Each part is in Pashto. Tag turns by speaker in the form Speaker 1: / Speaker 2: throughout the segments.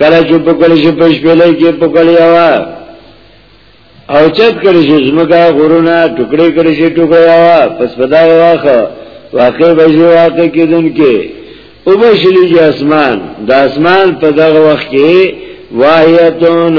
Speaker 1: کله چې په کله شي پښ پلې کې په کله یوا او چت کړي شي زمګه غورونه ټوکړي کړي شي ټوکړي یوا پس پدا واخه واقع بشي واقع کېدون کې او بشلی جی اسمان دا اسمان په دغه وخت کې واحیتون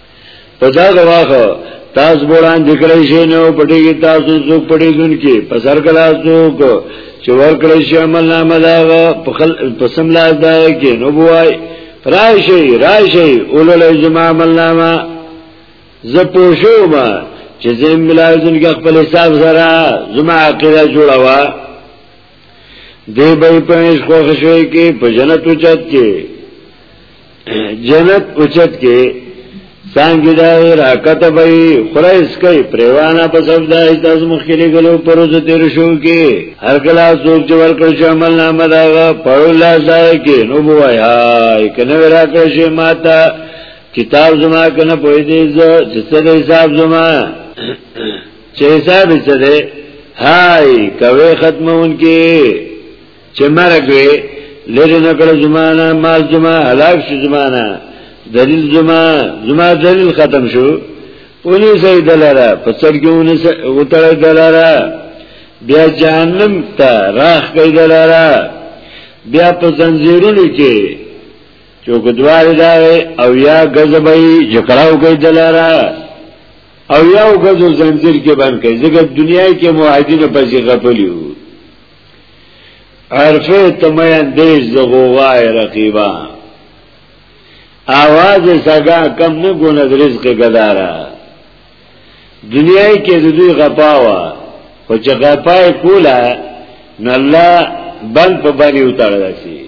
Speaker 1: په دا غواخه تاسو بولان دکړی شي نو پټي کې تاسو څوک پټي ګن کې په سر کلا څوک چې ور کړی شي عمل نامه دا په خل په سم لاس دا کې نو بوای راشي راشي اولل جمع عمل نامه زپو شو ما چې زم ملازم کې خپل حساب سره زما عقیده جوړوا دی به په هیڅ خوښ شوی کې په جنت اوچت کې جنت اوچت کې څنګه دا راکت به خړای سکي پریوانا په سب دا ایتاز مخکلي غلو پروز تیر شو کې هر کلا څوک چې ورکړ شي عمل نامه دا پړو لا ځای کې نو بوایا کنه راکړ شي ماته کتاب زما کنه پوي دې چې څه حساب زما چې حساب یې څه دی هاي کوي ختمون کې چې مرګ وي لری نه کړ زمانہ مال زما هلاک شو زمانہ دلیل زما زما دلیل ختم شو اونی سي دلاره په څړ کې اونی سي وتړ دلاره بیا جهنم ته راخ کوي دلاره بیا په زنجیرونو کې چوک دوار دا او یا غزبای جکړاو کوي دلاره او یو غزو زنجیر کې بند کړي ځکه دنیا کې موحدینو په ځیغه پلیو عرفه تمه دیش زغوای رقیبا آواز سگا کم نه ګوند رزق ګدارا دنیا کې د دوی غپاوا خو چې غپای کولا نو الله بند په باندې وتاړل شي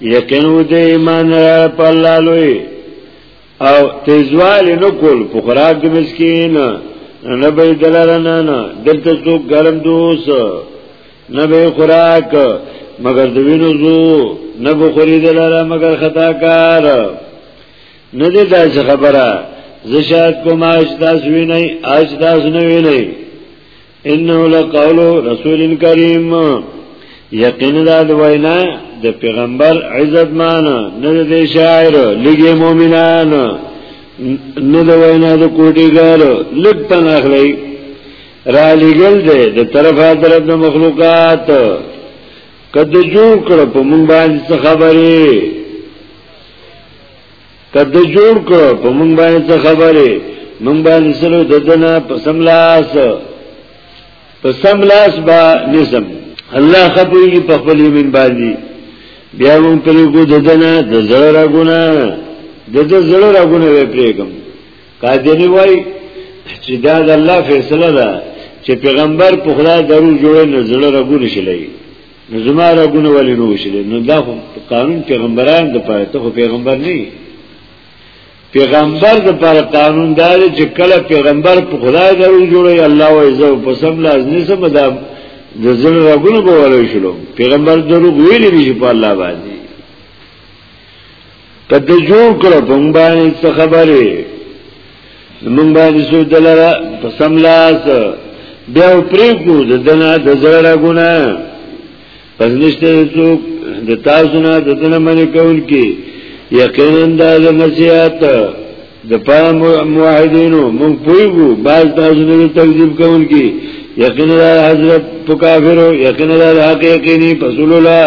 Speaker 1: یقینو دې ایمان را په الله لوی او تیزوال نه کول په خوراک د مسکین نه به دلار نه نه دلته څوک ګرم دوس نه به خوراک مگر د وینو زو نه به خوري دلار مگر خطا کار نه دې دا خبره زشاد کوم اج تاسو ویني اج تاسو نه ویني انه لقول رسول کریم یقین دا د وینا د پیغمبر عزت مان نه د شاعر لګي مؤمنان نه د وینا د کوټیګر لګ تن اخلي را لګل دې د طرفه طرف د مخلوقات کده جوړ کړ په مونږ باندې خبرې کته جوړ ک په مونږ باندې څه خبره مونږ باندې سره ددنه په سملاس په سملاس با نظم الله خپوي په خپل یمن باندې بیا مونږ پرې کو ددنه د زړه غونه د د زړه غونه وې پرېګم قادری وای چې دا د الله فیصله ده چې پیغمبر په خدای درو جوړ نه زړه غونه شلې نو زما رګونه ولې نو وشلې نو دا خو قانون پیغمبران د پاره ته خو پیغمبر نه پیغمبر د پاره قانون دا دی چې کله پیغمبر په خدای درو جوړي الله او عزو په سم لاس نه سم دا د زړه رګونه به ولې شلو پیغمبر درو ویلې دي په الله باندې کته جوړ کړو په مونږ باندې څه خبره مونږ باندې سو دلاره په سملاس بیا پرې کو د دنا د زړه ګنا پس نشته څوک د تاسو نه د دنا باندې کول کی یقینا دا د نصیحت د پام موحدینو مونږ پویګو باز تاسو نه تکذیب کول کی یقینا حضرت په کافرو یقینا حق یقیني رسول الله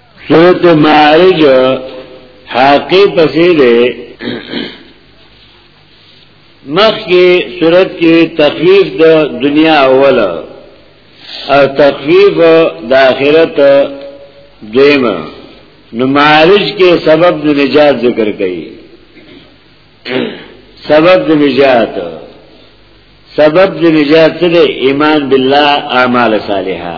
Speaker 1: سورت معارج حاقی پسی دے مخ کی سورت کی تخفیف دا دنیا اول او تخفیف دا آخرت دویم نو معارج کې سبب د نجات ذکر کړي سبب د نجات سبب د نجات څه دی ایمان بالله اعمال صالحه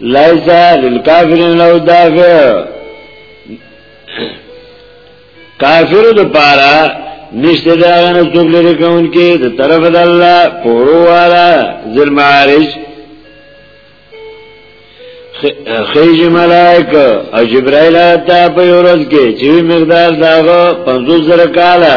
Speaker 1: لایسا للکافرین لو دافع کافر د پارا نشته دا غنه څوک لري کون کې د طرف د الله پورو والا ذل معارج خیج ملائک او جبرائیل آتا پی ورز کے چوی مقدار داغو پنزو زر کالا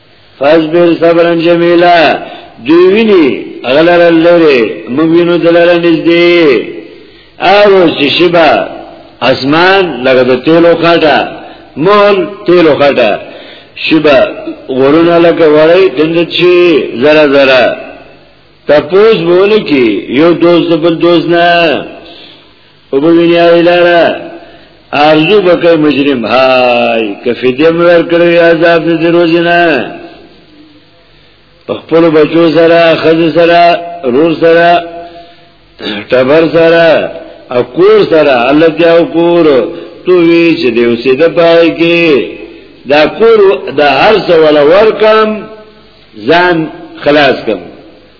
Speaker 1: فاصبر صبرا جميلا دوی ویني اغلر لره موږ وینو دلاره نږدې او چې شبا اسمان لګه د تیلو خټه مول تیلو خټه شبا غورونه لکه وړی دند چې زرا زرا تپوس بوله کی یو دوست بل دوست نه او بوینی آوی لارا آرزو بکی مجرم های کفیدی مور کروی عذاب دی روزینا پخپلو بچو سره خز سره رور سره ټبر سره او کور سره الله تیا او کور تو وی چې دی اوسې د پای کې دا کور دا هر څه ولا ورکم ځان خلاص کم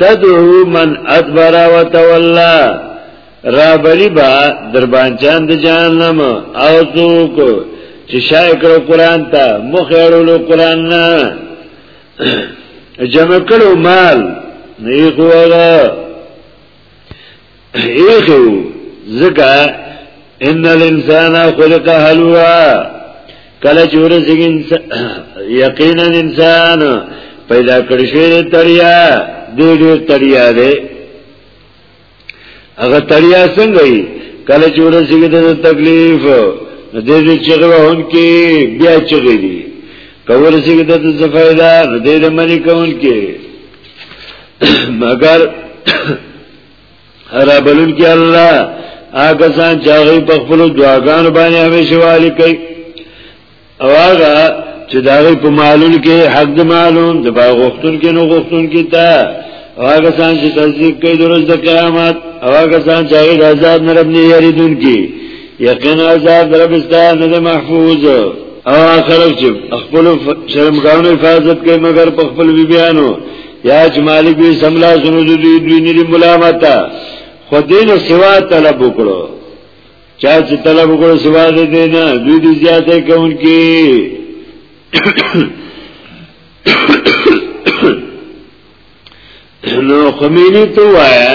Speaker 1: تدعو من ادبر و تولا رابلی با دربانچان د جهنم او څوک چې شای کړو قران ته مخ اړولو قران نه جمع کړو مال نه یو ایخو زکا ان الانسان خلق حلوا کله چې ورسېږي یقینا انسان پیدا کړی شوی تړیا دې دې تړیا دې هغه تړیا څنګه یې کله چې ورسېږي د تکلیف دې دې چغره هون کې بیا چغې دي کور سیګه د زفیدا دې د منی کون کې مگر ربلون کې الله هغه ځان چې هغه په خپل دعاګانو باندې همیشه والی کوي او هغه چې دا غي په مالون کې حق د مالون د باغ غختون کې نو غختون کې تا او هغه ځان چې تصدیق کوي د ورځې د قیامت او هغه ځان چې هغه د عذاب نه رب نه یریدون کې یقینا عذاب رب ستاسو نه محفوظ او خلک چې خپل شرمګانو حفاظت کوي مګر په خپل بیانو یا چې مالک وی سملا سنو د دوی دوی نه ملامتا خو دین سوا طلب وکړو چا چې طلب وکړو سوا دې نه دوی دې زیاته کوونکی نو خمینی تو وایا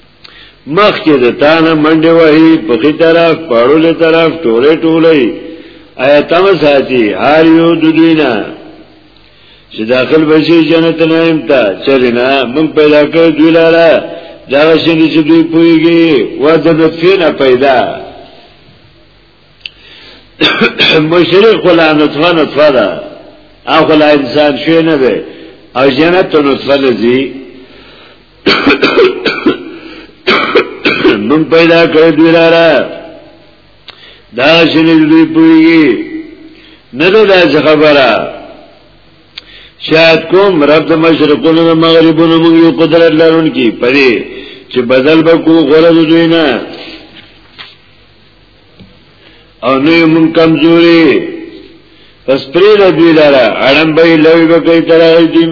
Speaker 1: مخکې د تانه منډه وهي په خي طرف پړو له طرف ټوله ټوله ایتم ساتي هر یو د دوینا چې داخل بشي جنت نه امتا چلینا من پیدا کړ دوی لاره دا شنه چې دوی پويږي و د نطفه نه پیدا مشرق ولا نطفه نطفه ده اخو لا انسان شوی نه ده او جنت ته نطفه لذي من پیدا کړی دوی لاره دا شنې دوی پويږي نه ده دا خبره شاید کوم رب د مشرقونو د مغربونو موږ یو قدرت لرونکي پدې چې بدل به کو غره دوی نه او نو من کمزوری پس پری دا دوی لارا اڑم بای لوی بکی ترائی دوی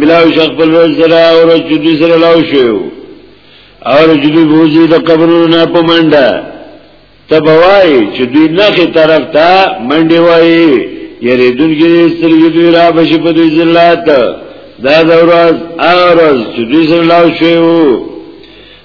Speaker 1: ملاو شخ پل روز سرا او روز جدی سرا لاو شویو او روز جدی بوزی دا قبرونو نا پا منده تب وای چې دوی نخې طرف تا منډی وای یری دن کی سترگی دوی را بشی پا دوی زلات دا دا روز آغا روز چې دوی سرا لاو شویو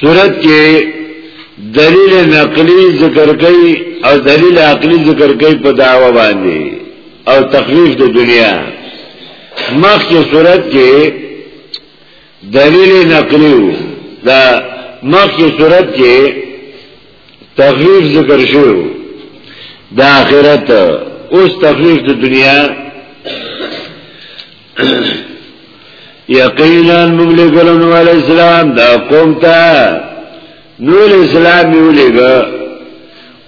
Speaker 1: صورت کې دلیل نقلی ذکر کوي او دلیل عقلی ذکر کوي په دعوه باندې او تخفیف د دنیا مخکې صورت کې دلیل نقلی دا مخکې صورت کې تخفیف ذکر شو د آخرت اوس تخفیف د دنیا یقینا موږ له ګلن ول اسلام دا قوم ته نو اسلام یو لګا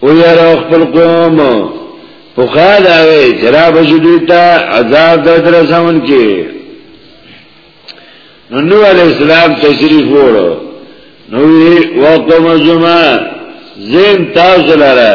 Speaker 1: او یاره خپل قوم په خاله وی چرا بجدیتا عذاب د درسون کې نو نو علی اسلام تشریف وره نو وی وقوم زما زین تاسو لاره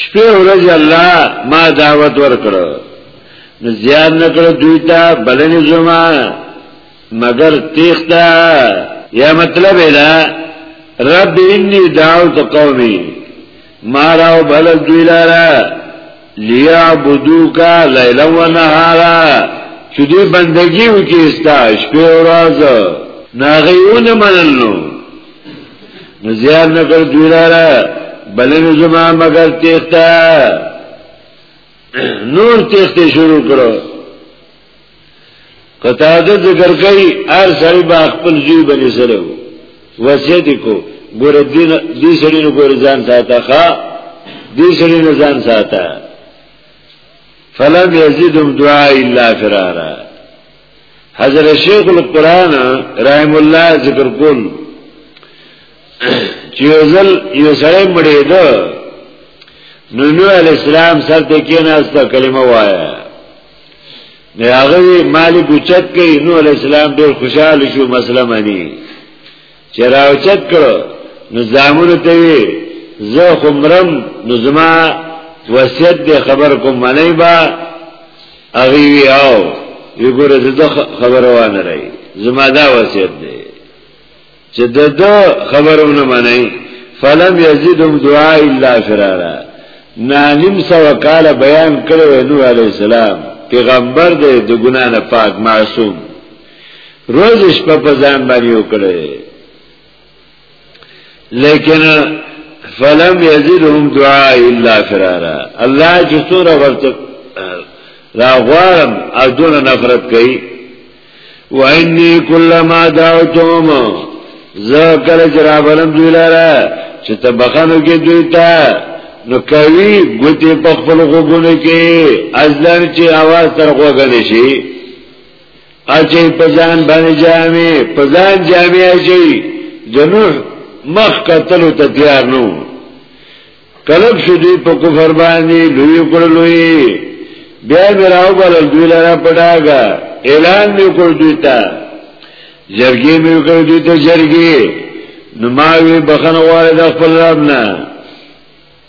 Speaker 1: شپه ورځ الله ما دعوت ورکړ نو زیاد نکړ دوی ته بلنې زما مگر تیختا یا مطلب دا رب انی دعوت قومی ما راو بل دوی لارا لیعبدوکا لیلا و نهارا چو دوی بندگی وکی استا شپه ورځ ناغیون منلنو نزیان نکر دویرارا بلنو زما مگر تیختا نور تیختی شروع کرو قطاده ذکر کئی ار سری با اخپل زوی بنی سره وسیعتی کو گوره دی سری نو گوره زان ساتا خواه دی سری نو زان ساتا فلم یزیدم دعا الا فرارا حضرت شیخ القرآن رحم الله ذکر کول چې ځل یو سره مړې ده نو نو علی السلام سر ته کېناسته کلمه وایا نه هغه مالک اوچت کوي نو علی السلام ډېر خوشاله شو مسله مانی چې راوچت کړو نو زامونو ته وی زه خمرم نو زما وصیت دې خبر کوم منی با اغي وی او وی ګوره زه خبر وانه راي زما دا وصیت دی چې د دو خبرونه منی فلم یزیدهم دعاء الا فرارا نانیم سو کال بیان کړو نو علی السلام پیغمبر دې د ګنا نه پاک معصوم روز شپه په ځان باندې وکړي لیکن فلم یزدهم دعاء الا فرارا الله چې څوره ورته را غوارم او دون نفرت کوي و انی کلما دعوتهم ذکر جرابلم دوی لاره چې ته بخانو کې دوی ته نو کوي ګوتې په خپل غوګونه کې ازلن چې आवाज تر غوګنه شي اچي پزان باندې جامې پزان جامې اچي جنوح مخ قتلو ته تیار نو کلب شو دوی په کفر باندې لوی کړلوی بیا میراو بل دوی لرا پډاګا اعلان یو کړ دوی ته جرګې مې وکړ دوی ته جرګې نو ما وی بخنه واره د خپل رب نه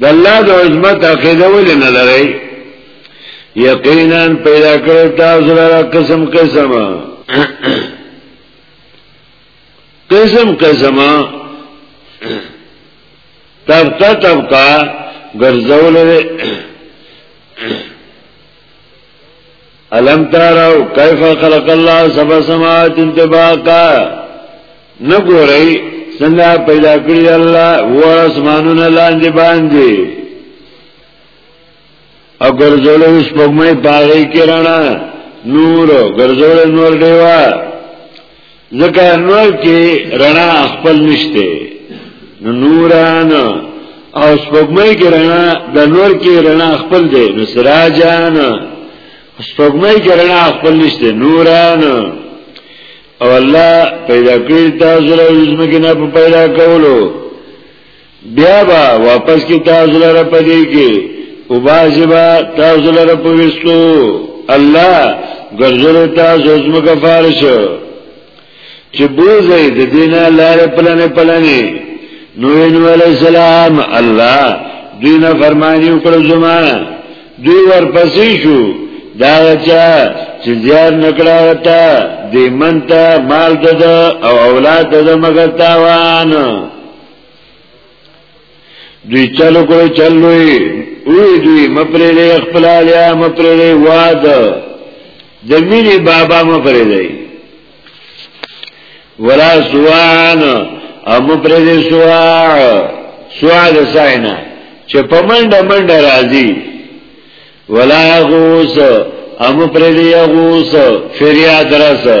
Speaker 1: د الله د عظمت عقیده ولې نه لرئ یقینا پیدا کړی تاسو لپاره قسم قسم قسم قسم طبقه طبقه ګرځول الم تارو کیف خلق الله سبع سماوات انتباقا نګورئ څنګه پیدا کړی الله و اسمانونه لاندې باندې او ګرځول اوس په مې پاره کې رانا نور ګرځول نور دیوا ځکه نور کې رڼا خپل نشته نو نوران او سپوږمۍ کې رڼا د نور کې رڼا خپل دی نو سراجان سپوږمۍ کې رڼا خپل نشته نوران او الله پیدا کړی تاسو له زمکه نه پیدا کولو بیا با واپس کی تاسو لره پدې کې او بازي با تاسو لره پويستو الله ګرځول تاسو زما کفارش چې بوزي د دینه لار پلنې پلنې نوې نو علي السلام الله دینه فرمایي وکړو زما دوی ورپسې شو دا چا چې زیار نکړه وتا دې منته مال دد او اولاد دد مگر تاوان دوی چلو کوئی چلوی اوی دوی مپری دی اخپلالیا مپری دی واد دمینی بابا مپری دی ولا سوان او مپری دی سوان سوان دی ساینا چه پا مند مند رازی ولا غوص او مپری دی غوص فریاد رسا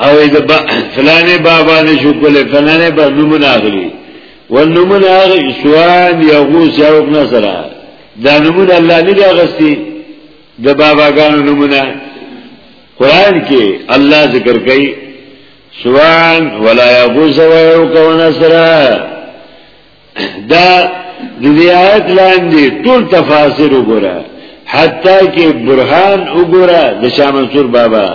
Speaker 1: او د فلانه بابا نه شو کوله فلانه با نمونه اغلی و نمونه اغلی سوان یا غوس یا وک نصره دا نمونه الله نه دا غستی د باباګانو نمونه قران کې الله ذکر کوي سوان ولا یا غوس و یا وک نصره دا د دې آیت لاندې ټول تفاسیر وګوره حتی کې برهان وګوره د شاه منصور بابا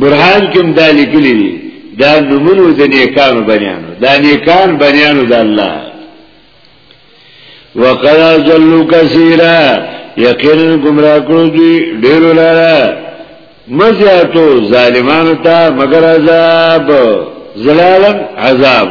Speaker 1: برهان کې هم دا لیکلي دي دا نمونو د نیکانو بنیانو دا نیکان بنیانو د الله وقد ظلوا كثيرا یقینا گمراه کړو دي ډېر لاره مزیاتو ظالمانو ته مگر عذاب زلالم عذاب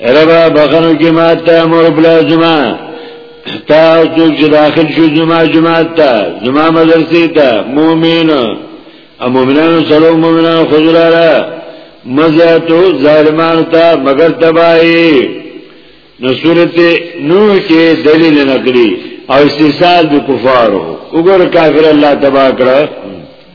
Speaker 1: ربا بخنو کی ما تا مور بلا زما تا سوک چه داخل شو زما جماعت تا زما مدرسی تا مومین او مومنانو سلو مومنانو خجرارا مزیتو ظالمانو تا مگر تبایی نو صورت نو کې دلیل نقلی او استثال به کفارو وګور کافر الله تبا کړه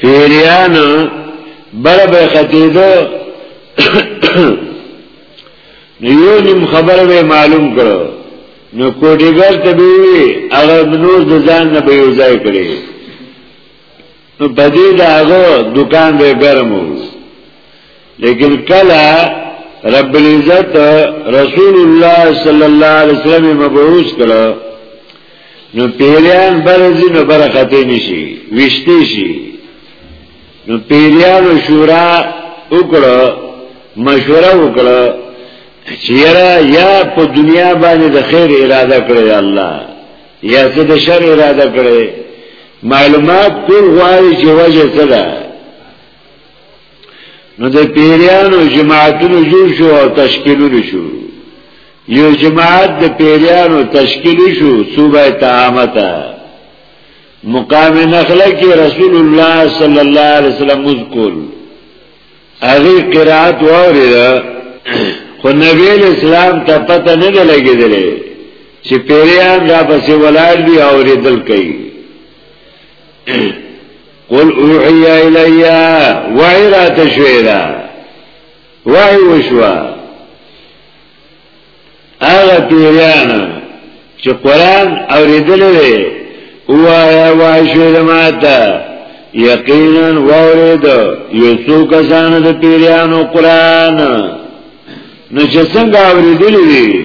Speaker 1: پیریان بره به خطیدو نیو نیم خبر به معلوم کرو نو کوډیګر ته به هغه نور د ځان نه به یوځای کړي نو بدی دا هغه دکان به ګرمو لیکن کلا رب العزت رسول الله صلی الله علیه وسلم مبعوث کړه نو پیریان برزی نو برخته نشي وشته شي نو پیریان شورا وکړه مشوره وکړه چیرې یا په دنیا باندې د خیر اراده کړی الله یا څه د شر اراده کړی معلومات ټول غواړي چې وجه څه ده نو د پیریانو جماعتونو جوړ شو او تشکیلونه شو یو جماعت د پیریانو تشکیل شو صوبه تهامتا مقام نخله کې رسول الله صلی الله علیه وسلم مذکول هغه قرات وریدا خو نبی اسلام ته پته نه لګیدلې چې پیریان را پسې ولاړ دی او ریدل کوي قل اوحی الی وحی را تشوی دا وحی وشوا اغا پیریانا چه قرآن اوریدل وی اوایا وحی شوی دا ماتا یقینا وورید یوسو کسان دا پیریانو قرآن نو چه سنگ اوریدل وی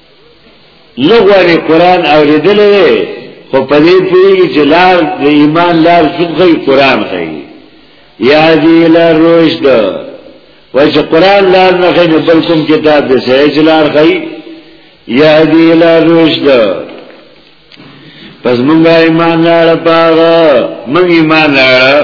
Speaker 1: لغوانی قرآن اوریدل دی خو په دې پوهیږي چې لار د ایمان لار څوک غي قرآن غي یا دی لار رشد وای چې قرآن لار نه غي بل کوم کتاب دې سره چې لار غي یا دی لار رشد پس مونږه ایمان لار پاغه مونږ ایمان لار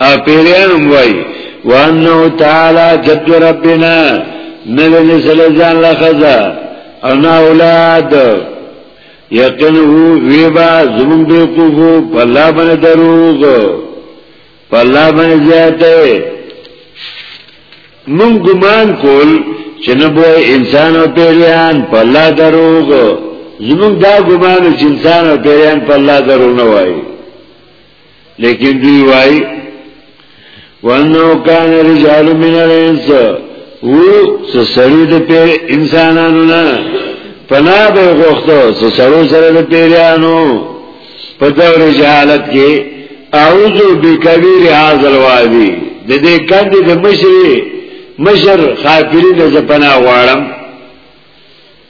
Speaker 1: اپیریان اموائی وانو تعالی جد ربنا نوین سلزان لخزا انا اولاد یقین هو ویبا زمون بیقوفو پلا بن دروغ پلا بن زیاده من گمان کول چې نه بو انسان او پیریان په الله دروغ زموږ دا ګمان چې انسان او پیریان په الله دروغ نه وایي لیکن دوی وای وانه کان رجال من الانس و سسری د په انسانانو نه پنا به غوښتو سسرو سره د پیرانو په دور جهالت کې اعوذ بکبیر هاذل وادي د دې کندې د مشر مشر خاطري د پنا غواړم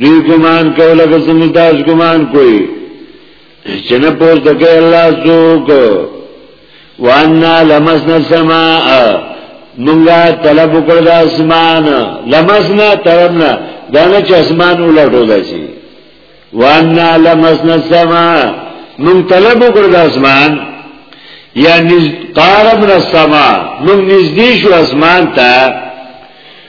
Speaker 1: دوی ګمان کوي لکه څنګه تاسو ګمان کوي چې نه پوز دګه الله څوک وانا لمسنا السماء مونږه طلب کړ د اسمان لمسنا طلبنا دا نه چې اسمان ولټو داسي وانا لمسنا السماء مونږ طلب کړ د اسمان یا نز قاربنا السماء مونږ نږدې شو اسمان ته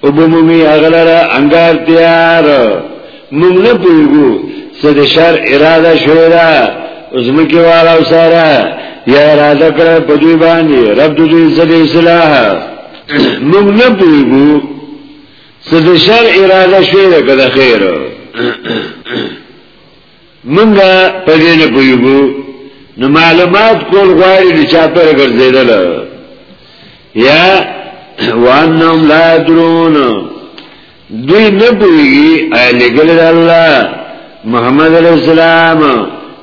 Speaker 1: او بمومی اغلرا انگار تیار مونگ نه پویگو سه ده شر اراده شوی ده ازمکی والا و سارا یا اراده کرده پدوی باندی رب دو دوی سه ده اصلاح مونگ نه پویگو سه ده شر اراده شوی ده که ده خیره منګه پدې نه پویګو نو معلومات کول غواړي د چا پر ګرځیدل یا وانهم لا درون دوی نه پویږي اهلی ګل الله محمد علیہ السلام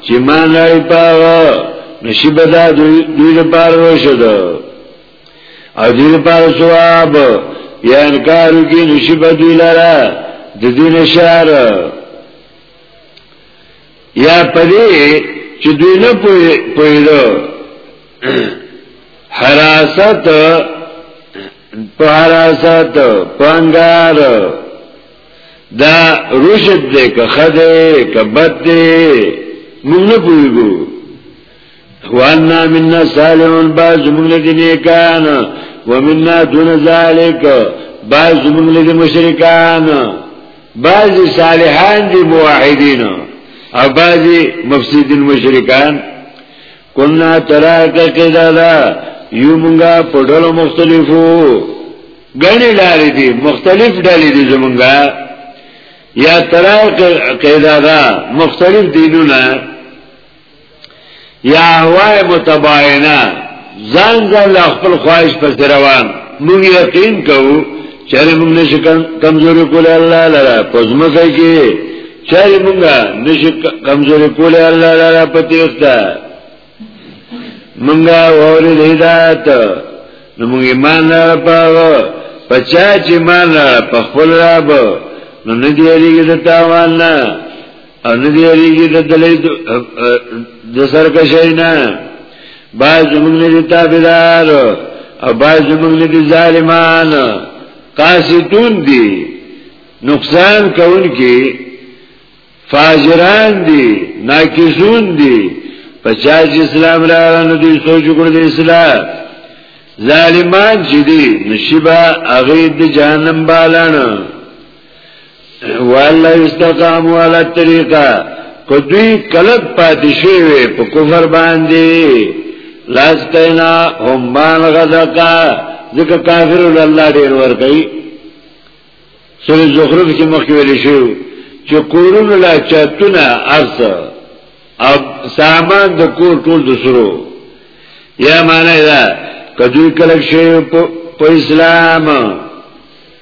Speaker 1: چې مان لري پاو نشیب دا دوی دوی له پاره وشد او دوی له پاره ثواب یا انکار کی نشیب دوی لره د دین شهر یا پدې چې دوی نه پوهیدو حراست په حراست پنګار دا رشد دې که خده که بد دې موږ نه پوهیږو وانا منا صالحون باز زمونږ لدی نیکان ومنا دون ذالک باز زمونږ لدی مشرکان باز صالحان دی موحدین او باز مفسدین مشرکان کنا تراک قدادا یو مونږه په ډول مختلفو غنی لارې دي مختلف ډلې دي زمونږه یا تراک قدادا مختلف دینونه یا احوای متباینه ځان ځان له خپل خواهش پس روان موږ یقین کوو چره موږ نشو کمزوري کولای الله لره پزما کوي کې چره موږ نشو کمزوري کولای الله لره پتیستا موږ وره هدایت نو موږ ایمان لره پاو پچا چې ایمان لره په خپل رب نو نه دیږي د تاوان نه ان دې اړیږي د دلې د سر کا شي نه باز زموږ نه دي تابعدار او باز زموږ نه دي ظالمان قاسدون دي نقصان کوونکي فاجران دي ناقصون دي پچاس اسلام را نو دي سوچ کړو د اسلام ظالمان چې دي نشبا هغه د جهنم بالانه والله استقاموا على الطريقه کو دوی کلک پاتې شوی په کفر باندې لاستینا هم بان غذقا ځکه کافر ول الله ډیر ور کوي سورې زخرف کې مخکې ویل شو چې کورونو لا چتونه ارث او سامان د کور ټول د سرو یا معنی دا کدوې کلک شوی په اسلام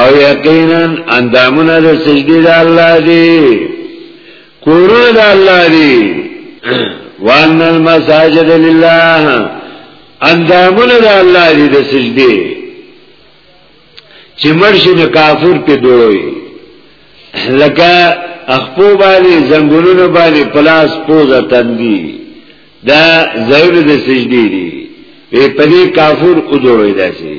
Speaker 1: او یقینا اندامونه د سجدي د الله دی کورونه د الله دی وان المساجد لله اندامونه د الله دی د سجدي چې مرشد کافر په دوی لکه اخپو باندې زنګونونو باندې پلاس پوزا تندي دا زیر د سجدي دی په دې کافر او دوی داسي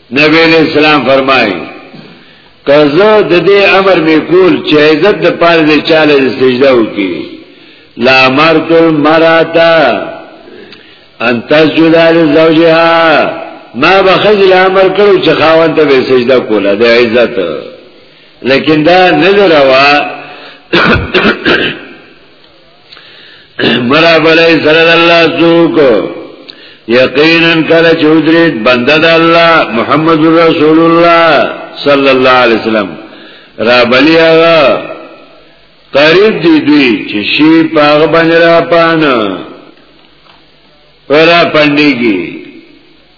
Speaker 1: نبی علیہ السلام فرمایي کزه د دې امر می کول چې عزت د پاره دې چاله سجده وکي لا مرت المراتا ان تسجد لزوجها ما بخزل امر کړو چې خاوند ته سجده کوله د عزت لیکن دا نه روا برابر ای سره الله څوک یقینا کله چودریت بنده د الله محمد رسول الله صلی الله علیه وسلم را بلی هغه قریب دی دوی چې شی پاغ باندې را پانه ورا پندېږي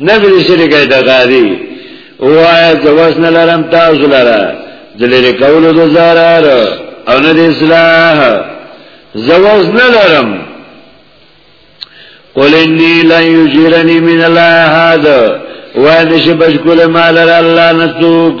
Speaker 1: نبی سره کوي د غاری وایا جواز نه لرم تاسو لره د لری کولو د zarar او نه د اصلاح جواز نه لرم قل انی لا یجرنی من الله هذا وانش بشکل مال الله نسوک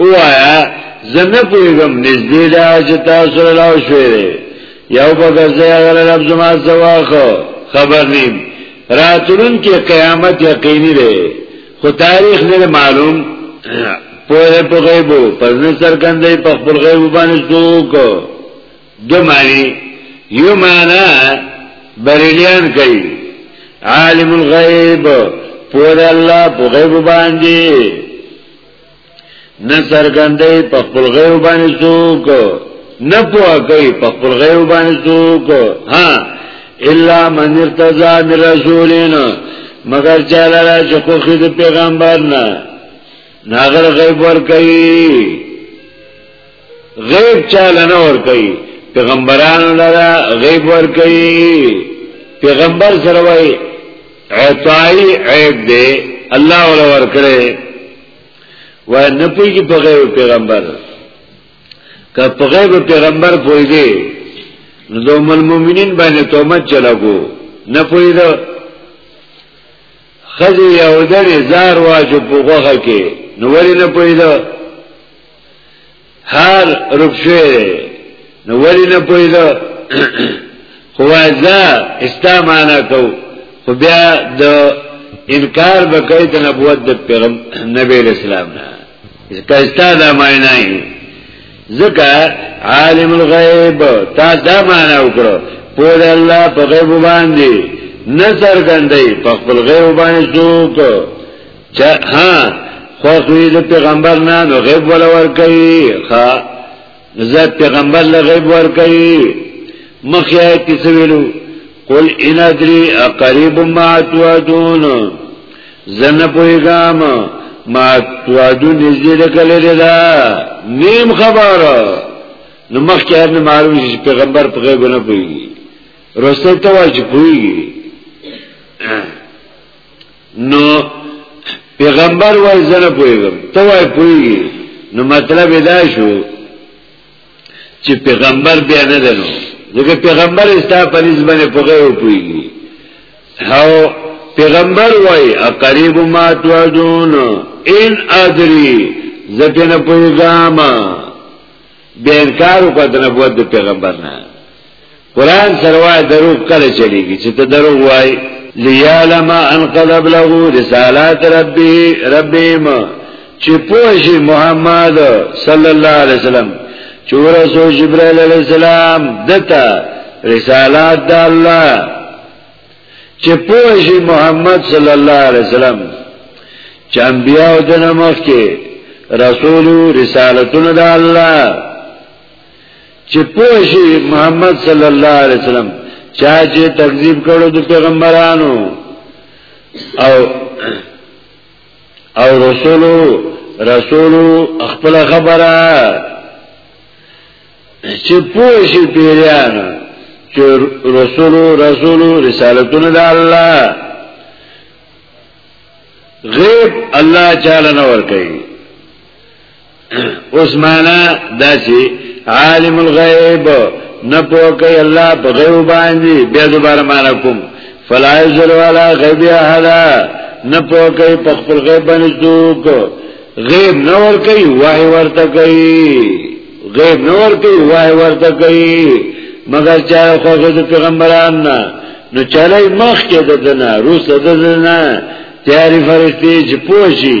Speaker 1: وایا زنه پویګم نږدې دا چې تاسو له شوې یو په ځای غل رب زما زواخو خبر نیم راتلون کې قیامت یقیني دی خو تاریخ نه معلوم پوهه په غیبو پزنه سرګندې په خپل غیب باندې څوک دو معنی یو معنا بریلیان کوي عالم الغیب پوهه الله په غیب باندې نه سرګندې په خپل غیو باندې څوک نه پوهه کوي په خپل غیو باندې څوک ها الا من ارتضى من رسولین مگر چاله را چې خو خید پیغمبر نه ناغر غیب ور کوي غیب چاله نه ور کوي پیغمبران لرا غیب ور کوي پیغمبر سره وای عطای عیب دی الله ول ور کړی و نه پیږي په غیب پیغمبر که په غیب پیغمبر پوي دی نو د مؤمنین باندې تومت چلاګو نه پوي دا خځه یو دنه زار واجب په غوخه کې نو ولې نه پوي دا هر رکشه نو ولی نه پویدو خوازا استامانا کو خو بیا د انکار بکای د نبوت د پیغم نبی اسلام نه ځکه استا دا معنی نه ځکه عالم الغیب تا دا معنی وکړو پور الله په غیب باندې نه څرګندې په خپل غیب باندې څوک چا ها خوخوی د پیغمبر نه نو غیب ولا ور کوي ها زاد پیغمبر له غیب ور کوي مخیا کی سویلو قل ان ادری قریب ما توعدون زن پویګام ما توعدون نږدې کله لرا نیم خبره نو مخکې نه معلوم شي پیغمبر په غیب نه پوي رسته ته واجب پوي نو پیغمبر وای زنه پویګم ته وای پویګی نو مطلب دا شو چې پیغمبر بیا نه دنو ځکه پیغمبر استا په نسبت په غو پویګی او پیغمبر وای قریب ما توجون ان ادری زکه نه پویګم به انکار وکړ د نبوت پیغمبر نه قران سره وای درو کله چلیږي چې ته درو وای ليعلم ان قد ابلغ رسالات ربي ربهم چې پوښي محمد صلی الله علیه وسلم چې ورسو جبرائیل علیہ السلام دته رسالات د الله چې پوښي محمد صلی الله علیه وسلم چې انبیاء د نمخ کې رسول رسالتونه د الله چې پوه شي محمد صلی الله علیه وسلم چا چې تکذیب کړو د پیغمبرانو او او رسولو رسولو خپل خبره چې پوه شي پیریان چې رسولو رسولو رسالتونه د الله غیب الله تعالی نور کوي اوس معنا دا چې عالم الغیب نه پوکي الله په غیب باندې بیا دوباره معنا کوم فلا یزر ولا غیب احد نه پوکي په خپل غیب باندې څوک غیب نه ور کوي وای ورته کوي غیب نه ور کوي وای ورته کوي مگر چا خو د پیغمبران نه نو چلای مخ کې ددنه روس ددنه تیاری فرشتي چې
Speaker 2: پوشي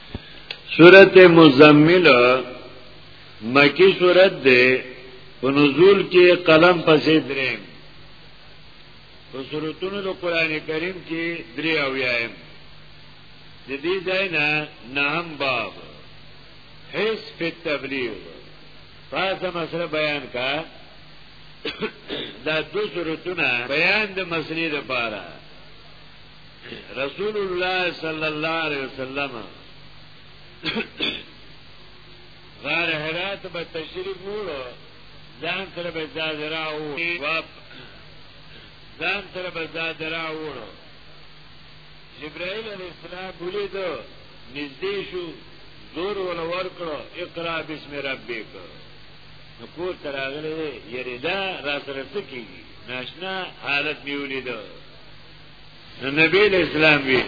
Speaker 1: سورت مزمل مکی سورت ده په نزول کې قلم پسې درې په سورتونو د قران کریم کې درې او یایم د دې ځای نه نهم باب حس په تبلیغ پاسه مسله بیان کا دا دو سورتونه بیان د مسلې لپاره رسول الله صلی الله علیه وسلم غار حرات به تشریف وړو ځان سره به زادرا و ځان سره به زادرا وړو جبرائیل علیہ السلام بولی دو نزدې شو زور ول ورکړو اقرا بسم ربک نو کور تراغله یریدا را سره سکی ناشنا حالت نیولې دو نبی اسلام وی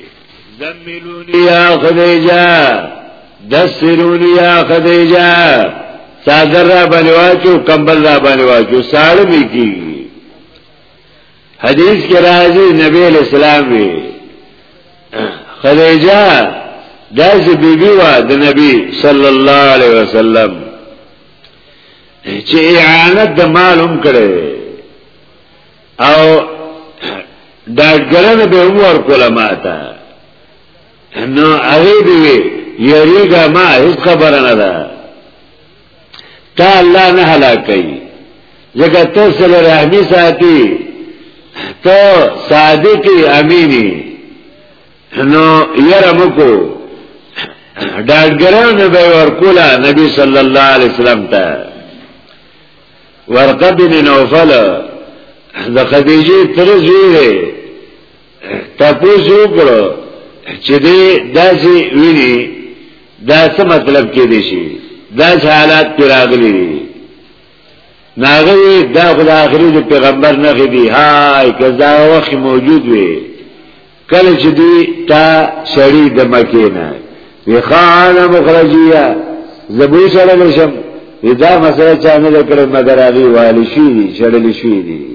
Speaker 1: زملونی یا خدیجه دسرونی یا خدیجه صادر را باندې واچو کمبل را باندې واچو ساړه می کی حدیث کې راځي نبی اسلام وی خدیجه داسې بیبي وا د نبی صلی الله علیه وسلم چې اعانت د مال هم کړي او دا ګرن به عمر کولا ماتا نو هغه دی یریګه ما هیڅ خبر نه ده تا الله نه هلاکي ځکه ته سره رحمی ساتي ته صادقی امینی نو یره مکو ډاډګران به ورکولا نبی صلی الله علیه وسلم ته ورقه بن نوفل د خدیجه تر زوی تاسو کړو چې دې داسې ویني دا څه مطلب کې دي شي دا حالات پر راغلي دي ناغوی دا خدا آخری دا پیغمبر نخی دی های که دا وقت موجود وی کله چې دی تا سړی د مکې نه وی خانه مخرجیه زبوی سره نشم دا مسله چا نه کړې مګر هغه والی شي دي شړل شي دي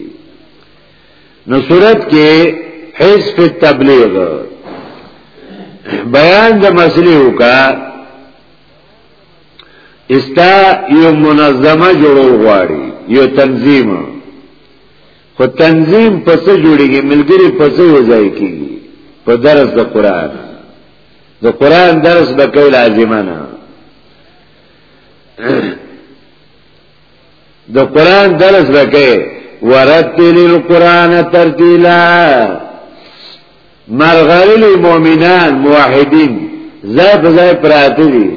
Speaker 1: نو صورت کې حزب تبلیغ بیان د مسلې وکا استا یو منظمه جوړول غواړي یو تنظیم خو تنظیم پس جوړیږي ملګری پس یو ځای کیږي په درس د قران د قران درس به کوي لازمانه د قران درس به کوي ورتل القران ترتیلا مرغللی مومنان موحدین ځای په ځای پراته دي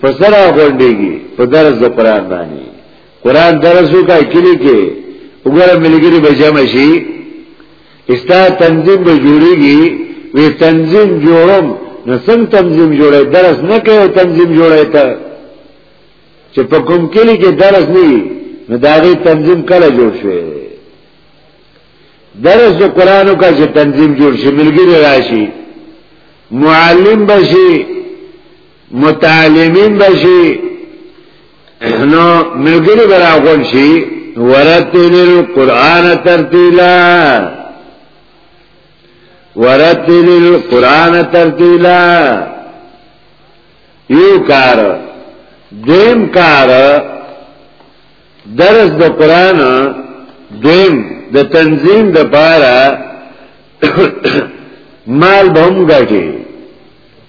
Speaker 1: په سره غونډيږي په درس د قران باندې قران درس وکړي کلی کې وګوره ملګری به جمع شي استا تنظیم به جوړيږي وی تنظیم جوړم نو څنګه تنظیم جوړه درس نه کوي تنظیم جوړه ته چې په کوم کلی کې درس نه وي نو دا غي تنظیم کله جوړ شوی درس د قران او کا چې تنظیم جوړ شي ملګری راشي معلم بشي متعلمین بشي نو ملګری براغون شي ورتل القرآن ترتیلا ورتل القرآن ترتیلا یو کار دیم کار درس د قران دویم د تنظیم د پاره مال به هم ګټي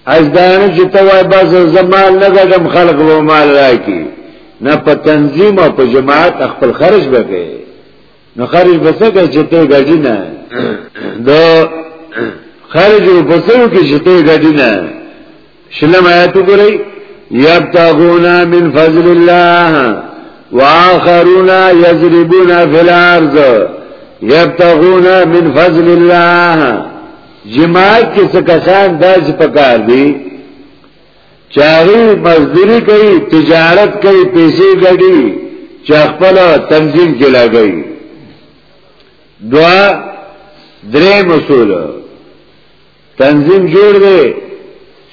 Speaker 1: از دانه چې ته وای بس زمال نه ګټم خلق به مال راکی نه په تنظیم او په جماعت خپل خرج وکړي نو خرج بسکه چې ته ګټي نه دو خرج بسو کې چې ته ګټي نه شلم آیاتو گرئی یبتغونا من فضل اللہ واخرونا یزربونا فی الارض یبتغونا من فضل اللہ جماعت کې څه کسان داج پکار دي چاغي مزدوري کوي تجارت کوي پیسې ګډي چا خپل تنظیم کې لګي دعا درې مسول تنظیم جوړ دی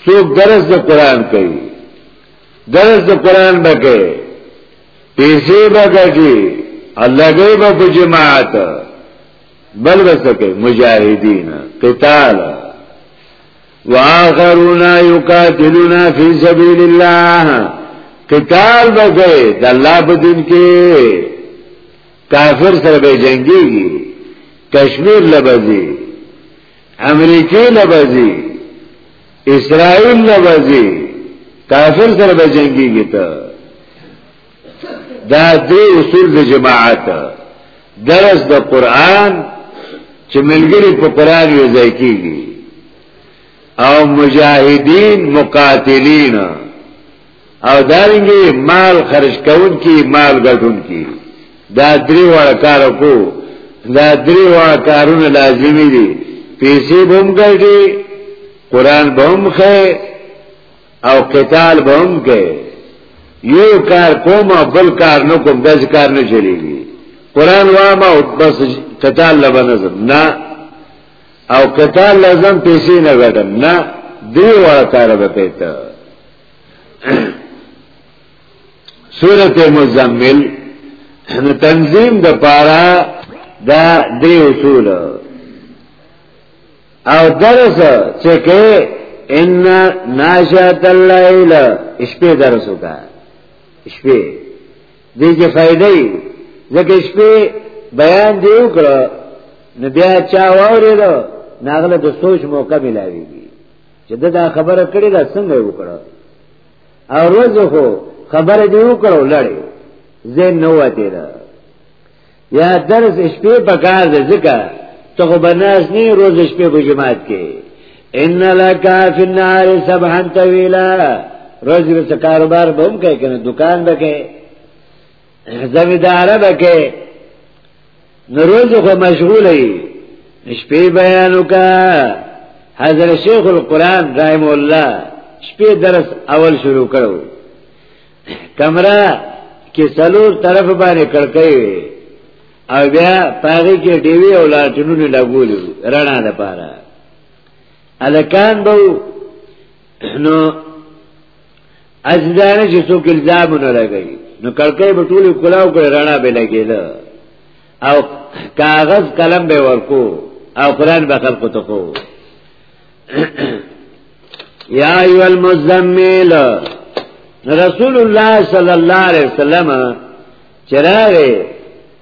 Speaker 1: څوک درس د قران کوي درس د قران به کوي پیسې به ګټي الله ګي به په جماعت بل وسکه مجاهدین قتال واخرون یقاتلون فی سبیل الله قتال به کوي د الله په دین کې کافر سره به جنگيږي کشمیر لبزي امریکې لبځي اسرائیل لبځي کافر سره به جنگيږي ته دا دې اصول د جماعت درس د قران چې ملګری په قران یې ځای کیږي او مجاهدین مقاتلین او دارنګي مال خرج کون کی مال ګټون کی دا درې وړ کار کو دا درې وړ کارونه لازمی دي پیسې بوم ګټي قران بوم خې او قتال بوم کې یو کار کوم او بل کار نو کوم دز کار نه چلیږي قران وام او بس قتال لبنظم نه او قتال لازم پیسې نه ګټم نه دی وړ کار به پېته سورت مزمل نو تنظیم د پارا دا دی اصول او درس چې کې ان ناشات الليل شپې درس وکا شپې دې کې فائدې ځکه شپې بیان دی وکړه نو بیا چا وره ناغله د سوچ موقع ملاويږي چې دا خبره کړې ده څنګه یې وکړه او روز خو خبره دی وکړو لړې زه نو وته ده یا درس شپې په کار ده ځکه ته خو بناس نه روز شپې په جماعت کې ان لک فی النار سبحان طویلا روز روز کاروبار به هم کوي کنه دکان به کوي زمیداره بکه نروز خو مشغول ای شپې بیان وکا حضرت شیخ القران رحم الله شپې درس اول شروع کړو کمره کې څلور طرف باندې کړکۍ او بیا پاره کې ډیوی او لاټونو لګول رڼا ده پاره الکان بو نو ازدانه چې څوک الزام نه لګي نو کړکۍ په ټولو کلاو کې رڼا به لګیله او کاغذ قلم به ورکو او قران به خلق ته کو یا ایو المزمل رسول الله صلی الله علیه وسلم چراغه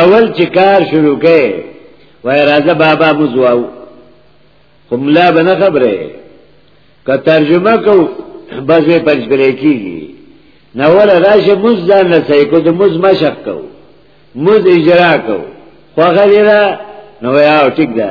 Speaker 1: اول چې کار شروع کړي وای راځه بابا مو زواو خو ملا به نه خبره که ترجمه کو بس به پنځ پرې کیږي نو ور راشه مز ځان نه سې کو د مز مشق کو مز اجرا کو خو غلیرا نو یاو ټیک ده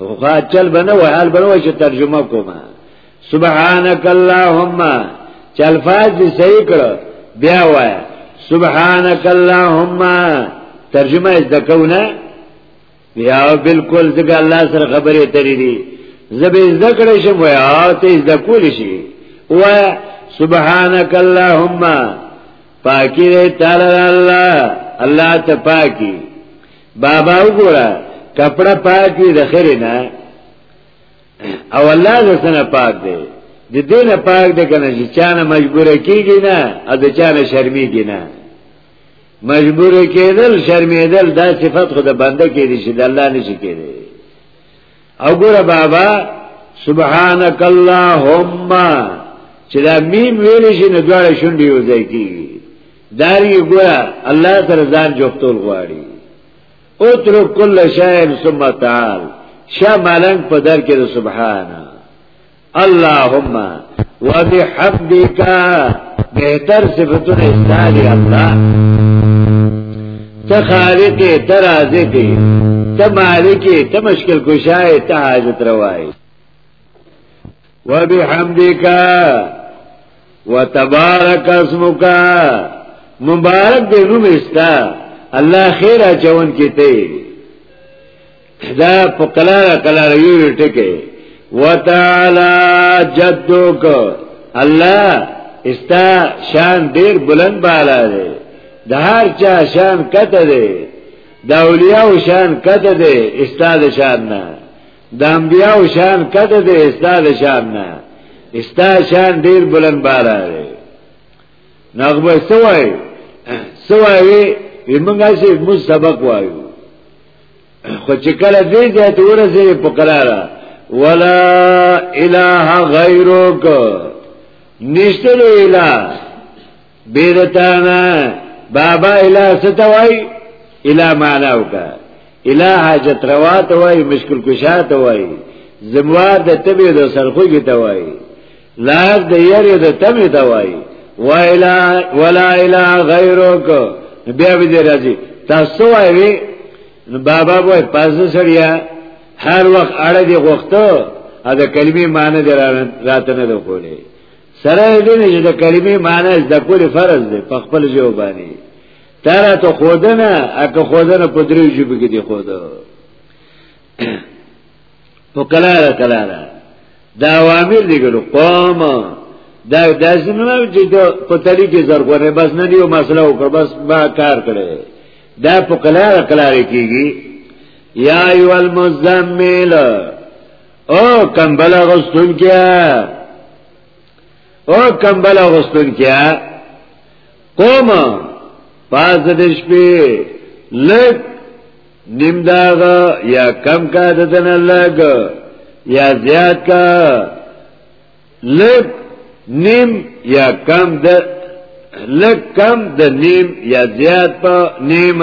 Speaker 1: غاچل بنه وای حال بنه وای چې ترجمه کوم سبحانك اللهم چې الفاظ دې صحیح کړ بیا وای سبحانك اللهم ترجمه یې ځکونه بیا بالکل ځکه الله سره خبرې ترې دي زبې ذکر شم وای او ته ذکول شي وای سبحانك اللهم پاکی دې تعالی الله الله ته پاکی بابا وګوره کپڑا پاک وي د خیر نه او الله د سنه پاک دی د دین پاک دی کنه چې چانه مجبور کیږي نه او د چانه شرمېږي نه مجبور کېدل شرمېدل دا صفت خود بنده کې دي چې د الله نشي کېدی او ګوره بابا سبحانك اللهم چې دا میم ویل شي نه دواړه شونډې یو ځای کیږي داری ګورا الله سره ځان جوړتول غواړي اترو کل شاعر ثم تعال شا ملنګ په در کې سبحان اللهم وبحمدک بهتر صفاتونه استعلی الله ته خالق ته رازق ته مالک ته مشکل کشای ته حاجت روای وبحمدک وتبارک اسمک مبارک دې نوم استا الله خیر اچون کې ته دا په کلاره کلاره یو ټکه وتعالى جدک الله استا شان ډیر بلند بالا دی د هر چا شان کته دی د اولیاء شان کته دی استاد شان نه د انبیاو شان کته دی استا د شان نه استا شان ډیر بلند بارا دی نغبه سوای سوای وی منگا سی مز سبق وایو خو چې کله دې ځای ته ورسې په قرار ولا اله غیرک نشته اله بیرتانا بابا الہ ستوائی الہ معناو کا الہ حاجت روا توائی مشکل کشا توائی زموار د تبی د سرخوگی توائی لار د یری د تمی توائی ولا الہ غیرو کو بیا بی دی رازی تاسو وائی وی بابا بوئی پازو سریا هر وخت اړه دی غوښتو ا د کلمې معنی درانه راتنه د کوله سره دې نه چې د کلمې معنی د کول فرض دی په خپل ژبه باندې تر ته خودنه اګه خودنه په درې ژبه کې دی خود په کلاره کلاره دا اوامر دی ګلو قوم دا داسې نه چې په تلی کې زرغونه بس نه دیو مسله وکړ بس با کار کړي دا په کلاره کلاره کیږي یا ایو المزمل او کمبل غستون کیا او کمبل غستون کیا قوم پاس دش پی لگ نیم داغ یا کم کا دتن لگ یا زیاد کا لگ نیم یا کم د لگ کم د نیم یا زیاد پا نیم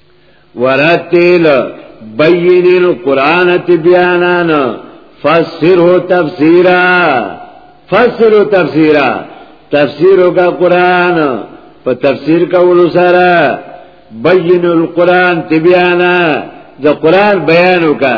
Speaker 1: ورتل بین القرآن تبیانان فسر و تفسیرا فسر و تفسیرا تفسیرو کا قرآن په تفسیر کولو سره بین القرآن تبیانا د قرآن بیانو کا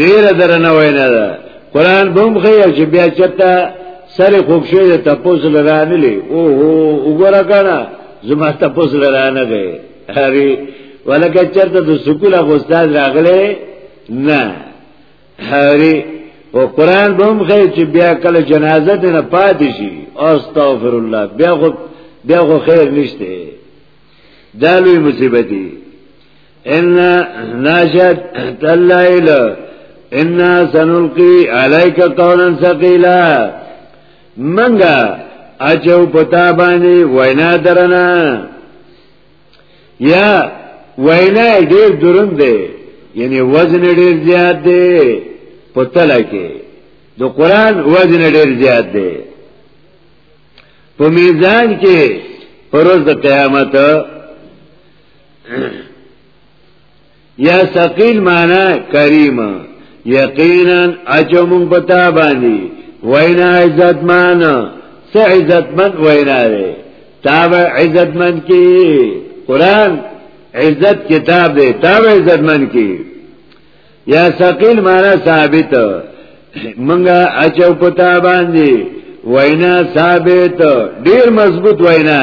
Speaker 1: ډیر درنه وینا ده قران بم خو چې بیا چتا سره خوب شوی ته تاسو لرانه لې او هو وګوره کنه زما ته تاسو لرانه دی هری ولکه چرته د سکول غوستاد راغله نه هری او قران بم خو چې بیا کله جنازه دې نه پاتې شي استغفر الله بیا خو بیا خو خیر نشته دا لوی مصیبت دی ان ناشد تلایل ان سنلقي عليك قولا ثقيلا منګه اچو پتا باندې وینا درنا یا وینا ډیر درن دی یعنی وزن ډیر زیات دی پتا لکه د قران وزن ډیر زیات دی په میزان کې پروز د قیامت یا ثقیل معنی کریم یقینا اچمون پتا باندې وینا عزتمن سه عزتمن وینا دی تاب عزتمن کی قرآن عزت کتاب دی تاب عزتمن کی یا ثقیل معنی ثابت منګه اچو پتا باندې وینا ثابت ډیر مضبوط وینا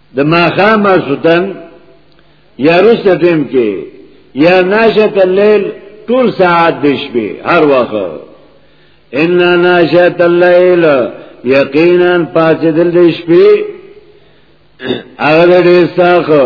Speaker 1: د ماخام سوتن یا رست ټیم کې یا ناشت الليل ټول ساعت د شپې هر وخت ان ناشت الليل یقینا پاتې دل د شپې هغه ډېر ساخه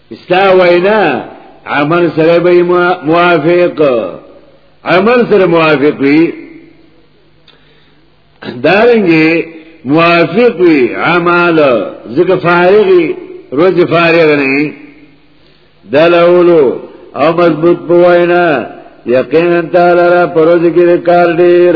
Speaker 1: ستا وینا عمل سره به موافق عمل سره موافق وي دارنګي موافق وي عمل ځکه فارغي روز فارغ نه دلولو او مضبوط پوینا یقینا تعالی را پروز کې کار ډیر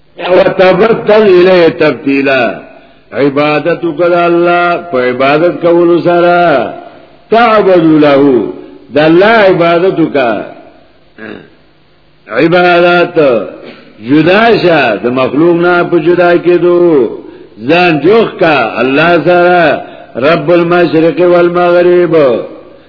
Speaker 1: او تبتل الیه تبتیلا عبادت وکړه الله په عبادت کولو سره تعبد له د الله عبادت وکړه عبادت جدا شه د مخلوق نه په جدا کېدو ځان جوخ کا الله سره رب المشرق والمغرب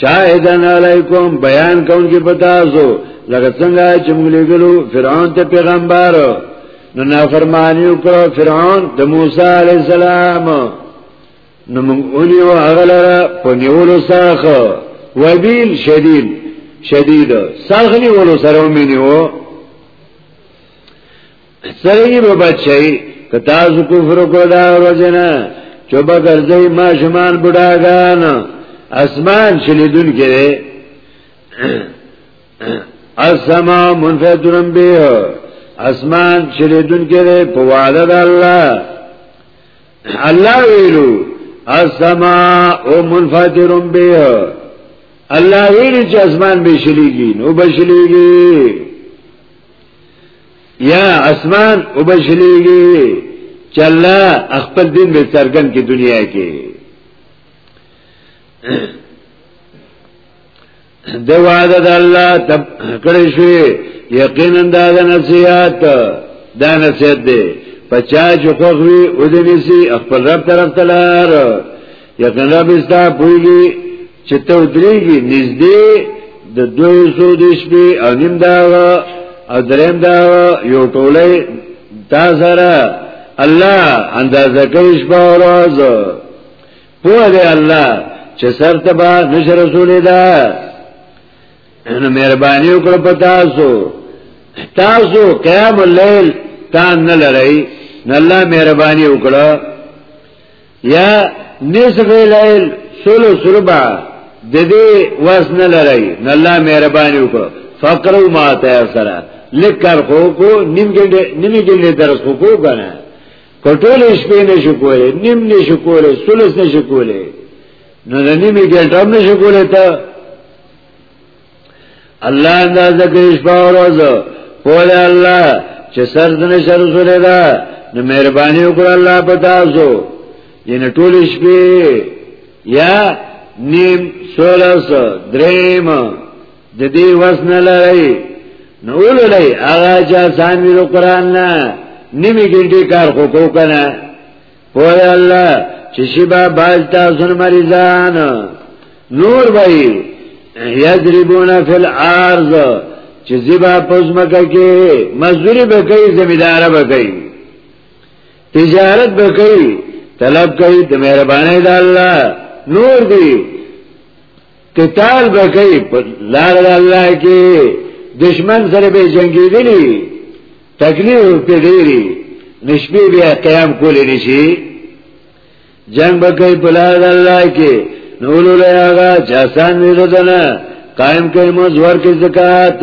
Speaker 1: شاهدن علیکم بیان کون کی بتازو لگه څنګه چې موږ لګلو فرعون ته پیغمبر نو نافرمانی وکړو فرعون د موسی علی السلام نو موږ اونیو هغه لره په نیولو ساخه وبیل شدید شدید ساخنی ولو سره مینیو سرنګي به بچي که تاسو کفر کو دا ورځنه چوبه ګرځي ما شمان بډاګان اسمان شلیدون کړي اسما منفذرن به اسمان شلیدون کړي په وعده د الله الله ویلو اسما او منفذرن به الله ویلو چې اسمان به شلیږي نو به شلیږي یا اسمان وبشلیږي چې الله خپل دین به څرګند کی دنیا کې د وعده د الله تب کړی شوی یقینا دا د نصیحت دا نصیحت دی پچا چې خوخوي او د نسی خپل رب طرف تلار یقینا بستا پویږي چې ته درېږي نږدې د دوی سو د شپې او نیم دا او دریم دا یو ټولې دا سره الله اندازه کوي شپه او ورځ په دې الله چې سر ته به نشر رسول دا نو مهرباني وکړه په تاسو تاسو قیام الليل تان نه لړی نه الله مهرباني وکړه یا نصف لیل سلو سربا د دې وزن لري نه الله مهرباني وکړه فقرو ما ته سره لکر خو کو نیم ګنده نیمه ګنده درس خو کو کنه کټول شپې نه شو کولې نیم نه شو کولې سلس نه شو کولې نو د نیمه ګنده هم نه شو کولې ته الله دا زکیش پاورز پول الله چې سرد نشر سره دا نو مهرباني وکړه الله په تاسو ینه ټول شپې یا نیم سولس دریم د دې وسن لای نو ولای هغه چې سامي قرآن نه نیمه ګنټه کار خو کو کنه وای الله چې شبا باز تاسو مریضان نور وای یضربون فی الارض چې زیبا پزمکه کې مزدوری به کوي زمیدار به کوي تجارت به کوي طلب کوي د مهرباني د الله نور دی قتال به کوي په لار د الله کې دشمن سره به جنگیدلی تکلیف په ډیری نشبی بیا قیام کولی نشي جنگ به کوي په لار د الله کې نولو لهغه چاسان ویلو دنه قائم کوي مو زور کې زکات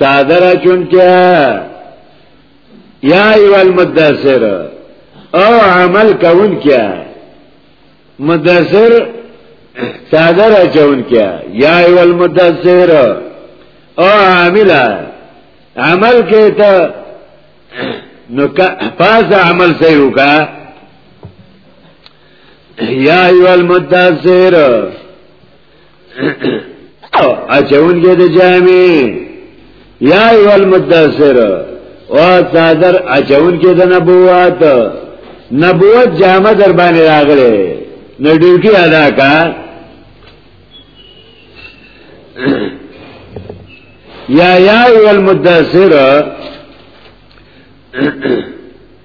Speaker 1: ساده را چون کیا یا ایو المدثر او عمل کون کیا مدثر ساده را چون کیا یا ایو المدثر او عامل عمل کې ته نو پاس عمل صحیح وکا یا ایو المدثر اچون کې د جامې یا ایو المدثر او صادر اچون کې د نبوت نبوت جامه در باندې راغله نو ډیوټي ادا کا یا یا ایو المدثر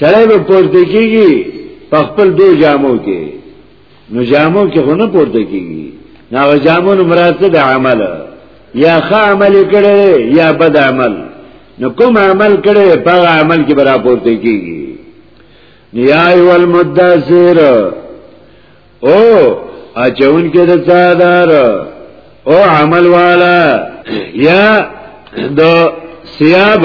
Speaker 1: سړی به پورته کیږي په خپل دو جامو کې نو جامو کې خو نه پورته کیږي نو جامو نو مراد څه د عمل یا ښه عمل کړي یا بد عمل نو کوم عمل کړي په عمل کې برا پورته کیږي یا ایو المدثر او اچون کې د صادر او عمل والا یا د سیاب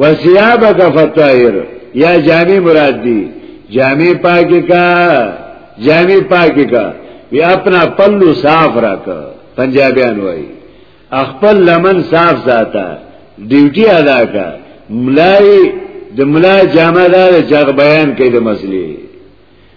Speaker 1: وسیابک فطاهر یا جامع مراد دی جامع پاکی کا جامع پاکی کا وی اپنا پلو صاف راکا پنجابیان وای اخپل لمن صاف ساتا ډیوټي ادا کا ملای د ملا جامه دار جغ بیان کوي د مسلې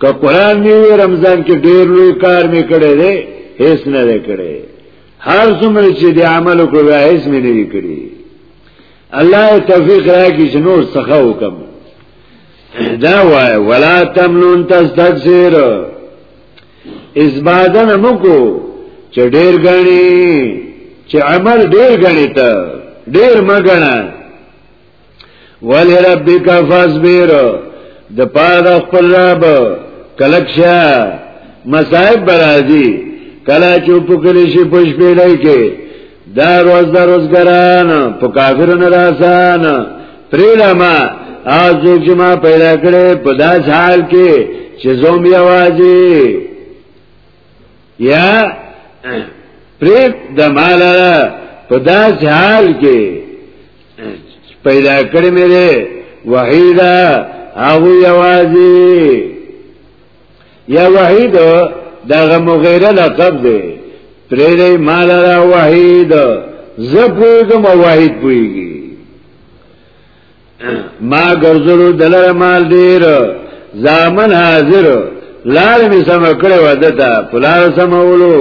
Speaker 1: که قران می رمضان کې ډیر لوی کار می کړی دی هیڅ نه دی کړی هر څومره چې دی عمل وکړو هیڅ می نه کړی الله توفیق راکړي چې نور څخه وکم دا وای ولا تمنون تستكثر اس بادن مکو چې ډیر غني چې عمل ډیر غني ته ډیر مګنه ولی ربک فاصبر د پاره د خپل رب کلکشا مصائب برازي کلا چوپ کلی شي پوش پیلای کې دا روز دا روزګران په کافر نه راسان پریلا ما از چې ما پیدا کړې په داس حال کې چې زوم یوازي یا پریک د مال په داس حال کې پیدا کړی مې دی وحیدا هغه یوازې یا وحید دغه مغیره لقب دی پرې دی مال را وحید زه پوهېږم وحید پوهېږي ما ګرځلو دلر مال ډیر زامن حاضر لار می سم کړو دتا پلار سمولو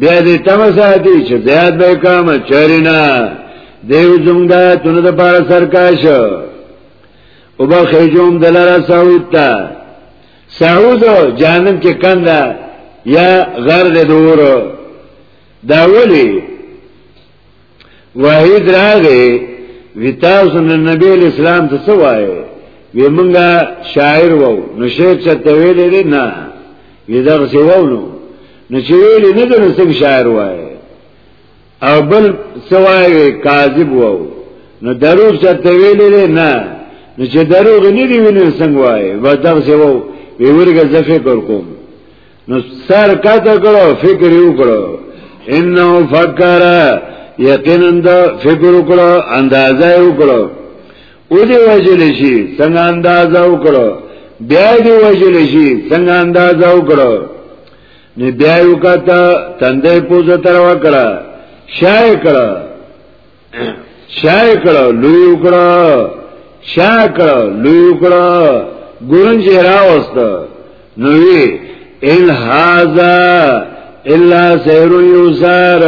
Speaker 1: بیا دې تم ساتي چې زیاد به کام چرینا دیو زمونږ د آیتونو د پاره سرکاش او به خېجوم دلاره سعود ته سعود جانم کې کنده یا غر د دور دا ولی وحید راغی وی تاسو نن نبی اسلام ته څه وایي وی مونږه شاعر وو نو شعر څه ته ویلې نه وی دا څه وو نو نو چې ویلې نه نو څنګه شاعر وایي او بل سوای کاذب وو نو درو چرته ویلې نه نو چې درو غنی دی ویني څنګه وای و دغه څه وو وی ورګه زفه کور کوم نو سر کاته کړو فکر یو کړو انه فکر یقینا د فکر وکړو اندازه وکړو او دی وجل شي څنګه اندازه وکړو بیا دی وجل شي څنګه اندازه وکړو نو بیا یو کاته تندې پوزه تر وکړه شای کړه شای کړه لوی وکړه شای کړه لوی وکړه ګورن چې راوست نو وی ان هاذا الا سحر یوسار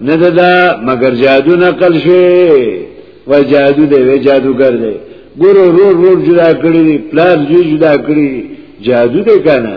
Speaker 1: نه دا مگر جادو نقل شي و جادو دی و جادوګر دی ګورو رو رو جدا کړی پلار جدا کړی جادو دی کنه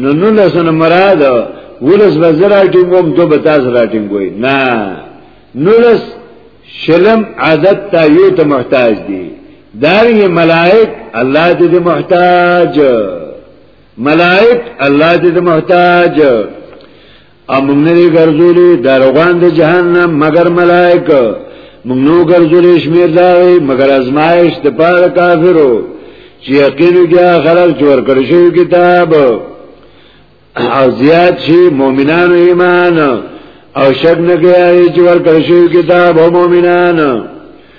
Speaker 1: نو نو لسنه مراد ولس به زرا ټینګوم دو به تاسو را ټینګوي نه نو لس شلم عادت تا یو ته محتاج دي دارنګ ملائک الله دې دې محتاج ملائک الله دې دې محتاج او موږ نه ګرځولې داروغان د جهنم مگر ملائکه موږ نو ګرځولې شمیر دا مگر ازمایش د پاره کافرو چې یقین کې خلک جوړ کړی شو کتاب او زیات شي مؤمنانو ایمان او شک نه کوي چې ور کړی شو کتاب او مؤمنانو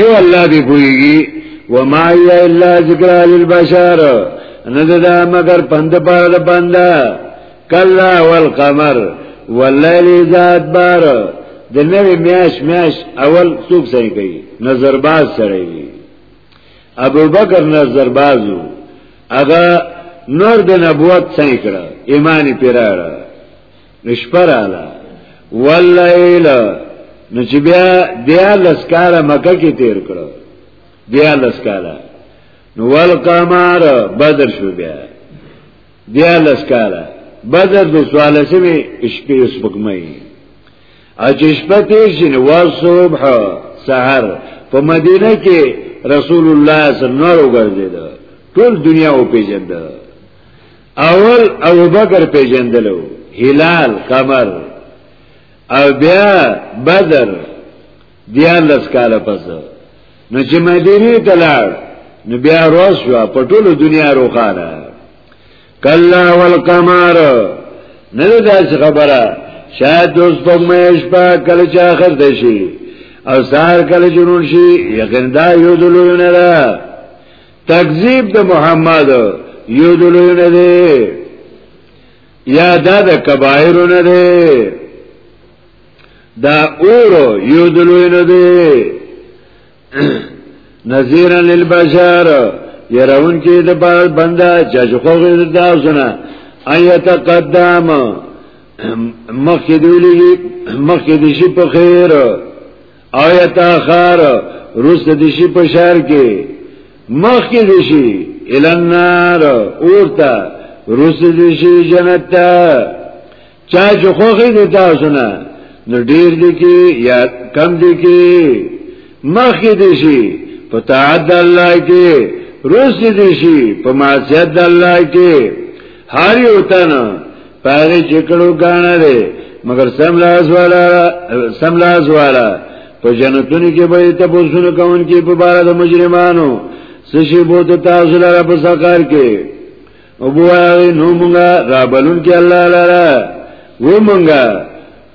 Speaker 1: یو الله دی پویږي وما ی الا ذکر للبشر نه دا مگر پند پاره د بندا کلا والقمر واللیل ذات بار د نوې میاش میاش اول څوک صحیح کوي نظر باز سره وي ابو بکر نظر بازو هغه نور د نبوت صحیح کړه ایمان پیراره نشپر اعلی واللیل نو چې بیا دیا لسکاله مکه کې تیر کړو دیا لسکاله نو والقمر بدر شو بیا دیا لسکاله بدر د سوال سمې شپې سپکمې اچې شپه تیر شي نو صبح سحر په مدینه کې رسول الله صلی الله علیه وسلم ټول دنیا او پیژنده اول ابو بکر پیجندلو هلال قمر او بیا بدر دیار لس کال پس نو چې مدینه ته لاړ نو بیا روز شو په ټولو دنیا روخانه کلا والقمر نه دا خبره شاید دوست په مېش په کله چې اخر دی شي او سار کله جنون شي یقین دا یو دلونه ده تکذیب د محمد یو دلوی نه دی یا دا د کبایر نه دی دا اور یو دلوی نه دی نذیرا للبشر يرون کې د بار بندا چې خو غیر دا وسنه ايت قدام مخکې دی مخکې دی شي په خیر او یتا خار روس دیشی پشار کې مخ کې دیشی النار اورتا روس دیشی جنت تا چا چې خوخی دی تاسو نه نو ډیر دی کې یا کم دی کې مخ کې دیشی په تعد الله کې روس دیشی په معصیت الله کې هر یو تن پاره چې کړو غاڼه ده مگر سم لاس والا سم لاس والا په جنتونو کې به ته پوښتنه کوون کې په بار د مجرمانو سشي بو ته تاسو لپاره په سکار کې او بو نو مونږه را بلون کې الله لاره و مونږه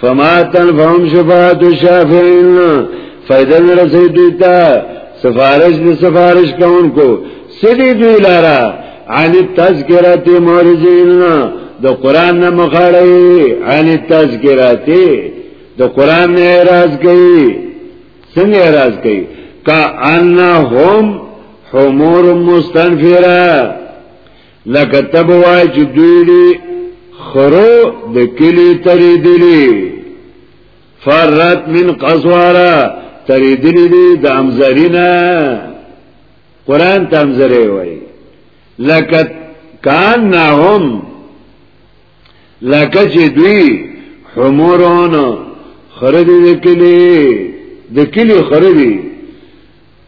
Speaker 1: فما تنفهم شفاعت الشافعين فائدہ نرسی دوی تا سفارش دی سفارش کون کو سری دوی لارا عن التذکرات مورزین د قران نه مخړی عن التذکرات د قران نه اعتراض کوي څنګه اعتراض کوي کا انهم حمور مستنفره لکه تب وای چې دوی دی خرو د کلی تری دلی فرت من قصوارا تری دلی دی د امزرینا قران تمزری وای لکه کان نهم لکه چې دوی حمورون خرد د کلی د کلی خرد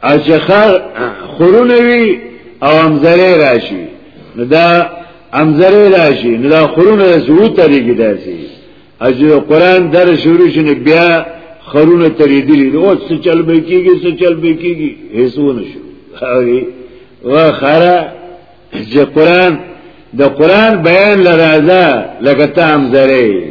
Speaker 1: اچه خر خورونه وی او امزره راشي نو دا امزره راشي نو دا خورونه زو طریقې داسي اجه قران در شروع شنه بیا خرونه تریدلی نو اوس څه چل به کیږي څه چل به کیږي هیڅونه شو هغه وا خره چې قران د قران بیان لرازه لکه تام زره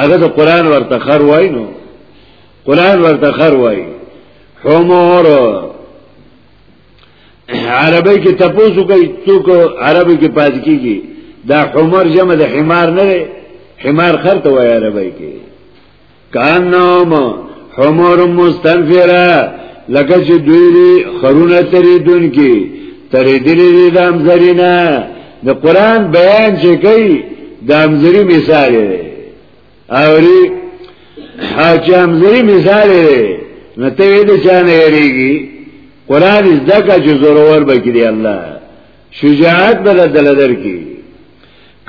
Speaker 1: هغه د قران ورته خر وای نو قران ورته خر وای حمور عربی کې تپوسو کوي څوک عربی کې پات کیږي دا حمر جمع د حمار نه دی حمار خر ته وای عربی کې کانوم حمر مستنفره لکه چې دوی خرونه تری دن کې تری دلی دام زرینا د قران بیان چې کوي د امزری مثال دی اوري حاج امزری مثال دی نو ته یې د چانه یریږي قران زده کا چې زورور بکړي الله شجاعت بدل درکې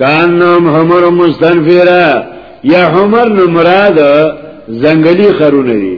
Speaker 1: کان نام حمر مستنفرا یا حمر نو مراد زنګلی خرونه دي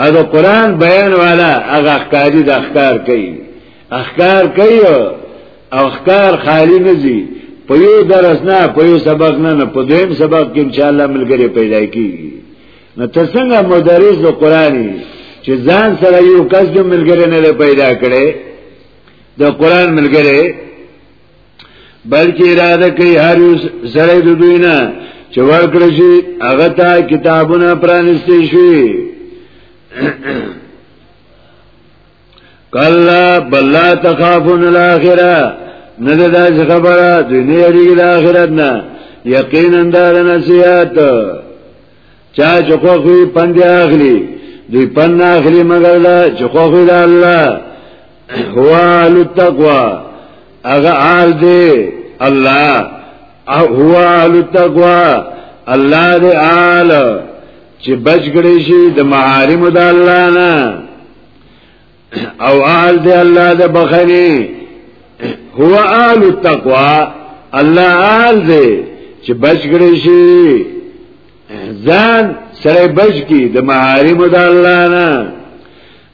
Speaker 1: او د قرآن بیان والا هغه اخکاری د اخکار کوي اخکار کوي او اخکار خالی نزي په یو درس نه په یو سبق نه نه په دویم سبق کې ان شاء الله ملګری پیدا کیږي نو ته څنګه مدرس د قرآني چې ځان سره یو کس جو ملګری نه پیدا کړي د قرآن ملګری بلکې اراده کوي هر یو سره د دوی نه چې ورکړ شي هغه ته کتابونه پرانستې شي کلا بلا تخافون الاخره نه دا خبره دنیا لري د اخرت نه یقینا دا نصیحت چا چې خو غوی پند اخلي دوی پند اخلي مگر دا چې خو غوی د الله هو التقوا هغه آل دی الله هو التقوا الله دی آل چې بچ کړي شي د محارم د الله نه او آل دی الله د بخنی هو آل التقوا الله آل دی چې بچ کړی شي ځان سره بچ کی د محارم د الله نه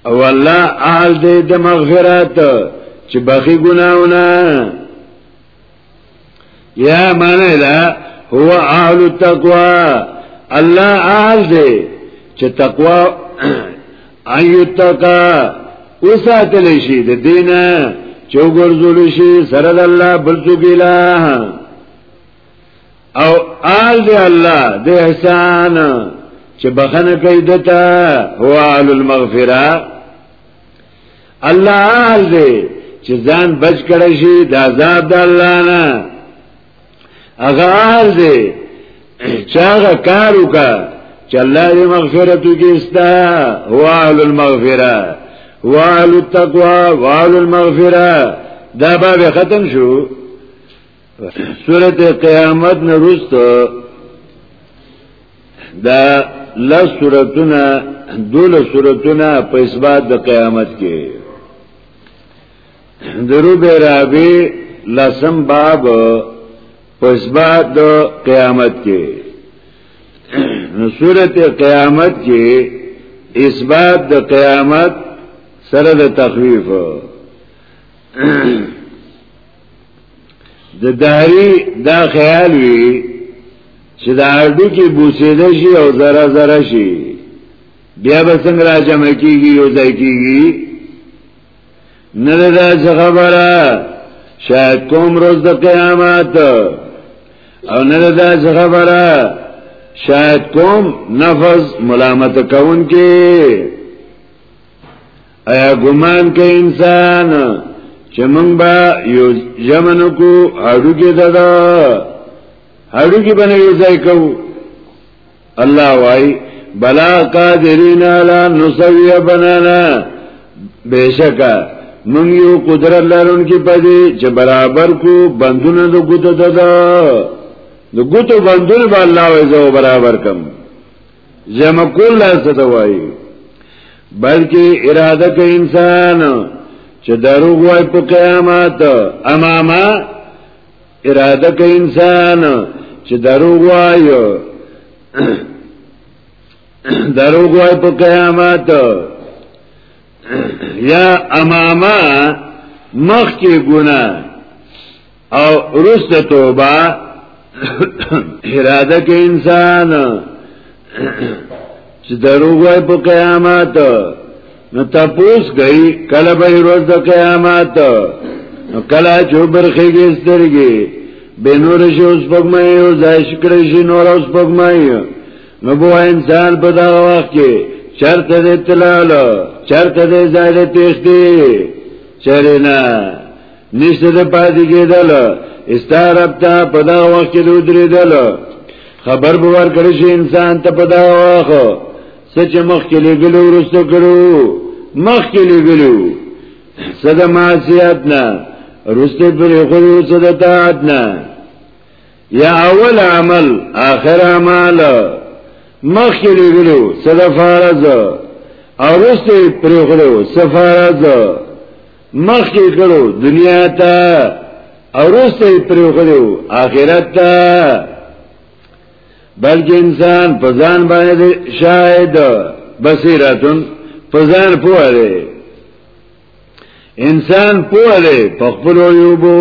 Speaker 1: او الله آل دی د مغفرت چې بخي ګناونه یا معنی دا هو اهل التقوا الله اهل دی چې تقوا ایو تقوا وساتل شي د دینه چوغرزول شي سره د الله بل څوک اله او آل دی الله د احسان چې بخنه کوي دته هو آل المغفره الله حال دی چې ځان بچ کړی شي د عذاب د الله نه هغه حال دی چې هغه کار وکړه چې الله دې مغفرت وکړي ستا هو اهل المغفره هو اهل التقوا هو اهل المغفره دا باب ختم شو سورته قیامت نه روسته دا لس سورتونه دوله سورتونه په اثبات د قیامت کې درو به رابي لسم باب په اثبات د قیامت کې نو سورته قیامت کې اثبات د قیامت سره د تخویف د داری دا خیال وی چې دا اډو کې بوسیده شي او ذره ذره شي بیا به څنګه را جمع کیږي یو ځای کیږي نه دا خبره شاید کوم روز د قیامت او نه دا خبره شاید کوم نفس ملامت کون کې ایا ګمان کوي انسان چې موږ به یو ژمن کو اړو کې ددا اړو کې باندې یو ځای کو الله وای بلا قادرین علی نسوی بنانا بشکا موږ یو قدرت لرونکي پدې چې برابر کو بندونه د ګوتو ددا د ګوتو بندونه به الله وځو برابر کم جمع کول لا څه ته وایي بلکې اراده کوي انسان چې دروغ وای په قیامت اماما اراده کوي انسان چې دروغ وای دروغ وای په قیامت یا اماما مخ کې ګناه او رست توبه اراده کې انسان چې دروغ وای په قیامت نو تپوس گئی کله به روز د قیامت نو کله چې برخېږي سترګې به نور شي اوس پګمای او ځای شکړې شي نور اوس پګمای نو بو انسان په دا وخت کې چرته دې تلالو چرته دې ځای دې تېښتې چرنا نشته د پاتې کېدل استعرب ته په دا وخت کې درېدل خبر به ورکړي شي انسان ته په دا وخت سچ مخ کې لګلو ورسته کړو مخ کې لګلو صد معصیت نه رسته پر خو صد طاعت نه یا اول عمل آخر عمل مخ کې لګلو صد فرض او رسته پر خو صد فرض مخ کې کړو دنیا ته اورسته پرېغلو آخرت ته بلکې انسان په ځان باندې شاهد بصیرتون په ځان پوهه دی انسان پوهه دی په خپل عیوبو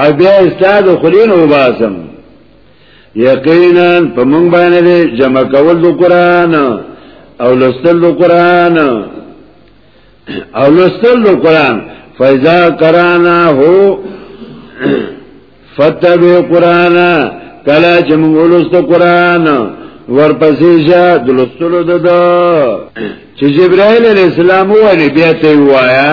Speaker 1: او بیا استاد خلین وباسم یقینا په مونږ باندې جمع کول د قران او لوستل د قران او لوستل د قران فیضا کرانا هو فتبه قرآن کلا چه مونگ اولوست قرآن ورپسی شا دلستلو دادا چه جبرائیل علیہ السلام وانی بیعتی وایا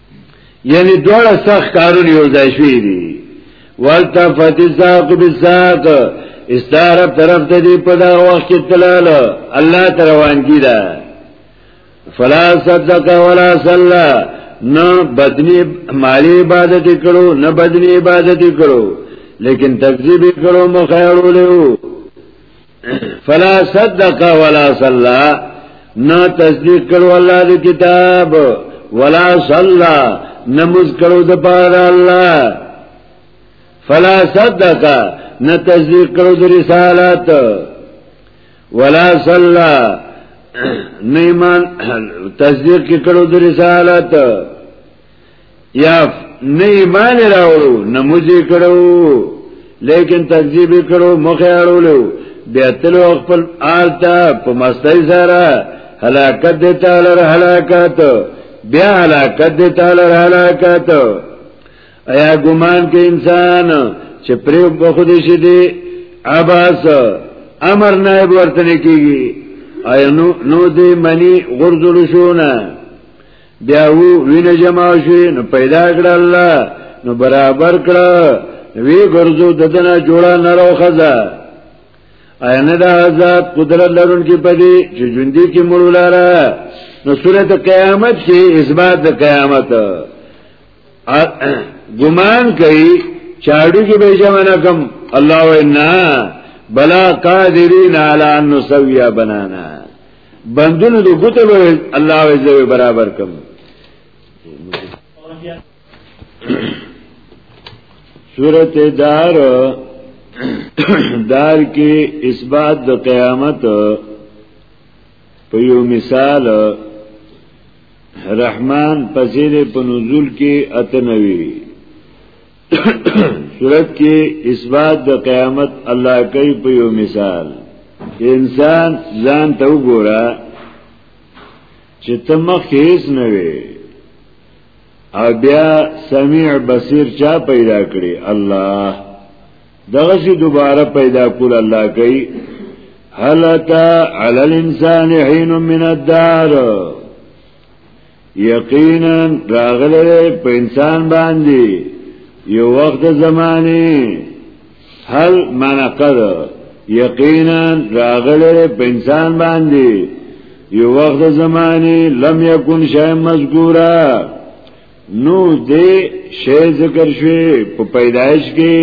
Speaker 1: یعنی دوړه سخت کارونه یو ځای شوی دي ولتا فتساق بساق استاره طرف ته دی په دا وخت کې تلل الله تر روان کی دا فلا صدق ولا صلى نه بدنی مالی عبادت کړو نه بدنی عبادت کړو لیکن تکذیب کړو مخیرو له فلا صدق ولا صلى نا تصدیق کړو الله د کتاب ولا صلى نماز کړو د پاره الله فلا صدق نا تصدیق کړو د رسالت ولا صلى نیمان تصدیق کړو د رسالت یا نه ایمان راوړو نه موجه کړو لیکن تکذیب کړو مخه اړولو بیا تلو خپل آلتا په مستای سره هلاکت دی تعالی هلاکت بیا هلاکت دی تعالی هلاکت ایا ګمان کې انسان چې پرې په خود شي دی اباس امر نه ورته کیږي ایا نو نو دې منی غرزل شونه بیا وو وینه جمع شوی نو پیدا کړ الله نو برابر کړ وی ګرځو ددنه جوړه نرو خزا اینه دا ذات قدرت لرون کې پدې چې ژوندۍ کې مړ لاره نو سورۃ قیامت کې اثبات د قیامت ګمان کوي چاړو کې به جمع نه کم الله وینا بلا قادرین علی ان نسویا بنانا بندونو د ګوتو به الله عزوجل برابر کم سورت دار دار کې اثبات د قیامت په یو مثال رحمان پسیره په نزول کې اتنوي صورت کې اثبات د قیامت الله کوي په یو مثال چې انسان ځان ته وګوره چې ته مخ هیڅ نه وي او بیا سمیع بصیر چا پیدا کړی الله دغه شی دوباره پیدا کول الله کوي هل تا علی الانسان حين من الدار یقینا راغله په انسان باندې یو وخت زمانه هل معنا قد یقینا راغله په انسان باندې یو وخت زمانه لم یکن شی مذکورا نو دې شی ذکر شوی په پیدایش کې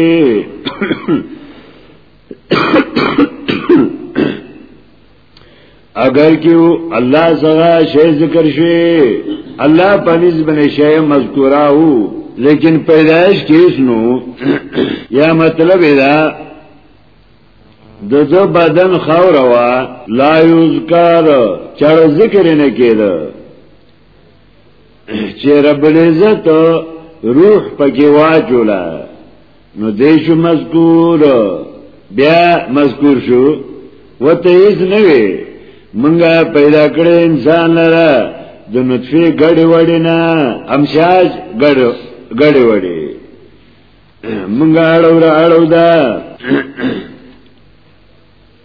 Speaker 1: اگر کیو الله سره شی ذکر شي الله پنځ باندې شی مذکورا هو لیکن پیدائش کیس نو یا مطلب دا د دو بدن خور وا لا یذکر چر ذکر نه کېده چې رب العزت روح پکې واجولا نو دیشو مذکور بیا مذکور شو وته هیڅ نه وی منګه پیدا کړی انسان لره د نطفه ګړې وړې نه امشاج ګړ ګړې وړې منګه اړو را اړو دا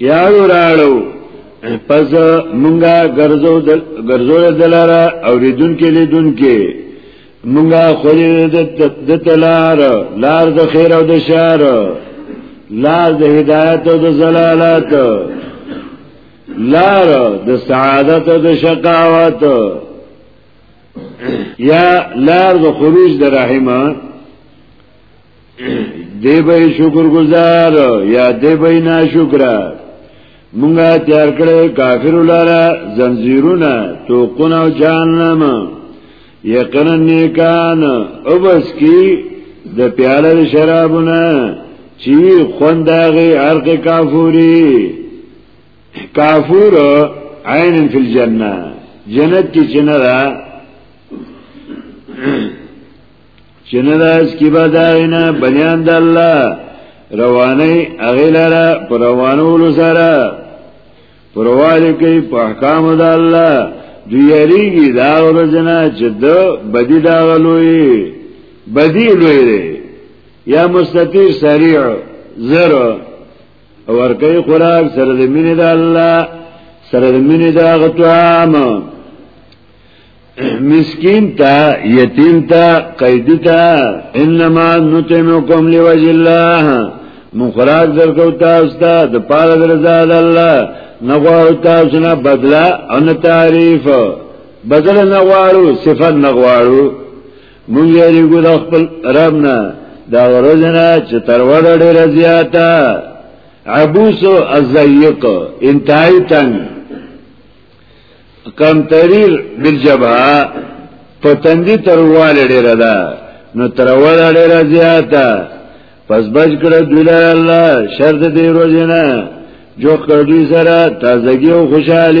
Speaker 1: یادو راړو پس مونږه ګرځو دل ګرځو دلاره او ردون کې لیدون کې مونږه خوري د تلار لار د خیر او د شر لار د هدایت او د زلالت لار د سعادت او د شقاوت یا لار د خروج د رحمه دی به شکر گزار یا دی به ناشکر مونږه تیار کړې کافر لاره زنجیرونه توقونه او جهنم یقینا نیکان او بس کی د پیاله شرابونه چی خونداغه ارق کافوری کافور عین فی الجنه جنت کی چنرا چې نه داس کې به داینه بنیان د الله روانه هغه لره پر روانولو سره پرواله کې په احکام د الله دوی یریږي دا ورځنه چې د بدی دا غلوي بدی لوی دی یا مستطیع سریع زر ورکی خوراک سره د مینې د الله سره د مینې د غتوام مسکین تا یتیم تا قیدی تا انما نتمکم لوجه الله من خوراک درکو تاسو ته د پاره درځه د الله نغواړو تاسو نه بدلا او نه تعریف بدل نغواړو صفات نغواړو مونږ یې لګو د خپل رب نه دا ورځنه چې تر وړه ډېر زیاته عبوس او ازیق انتهای تنگ کم تریر بالجبهه په تندې ترواله ډیره ده نو ترواله ډیره زیاته پس بچ کړه دوله الله شر د دې روزنه جو کړی سره تازگی او خوشحالي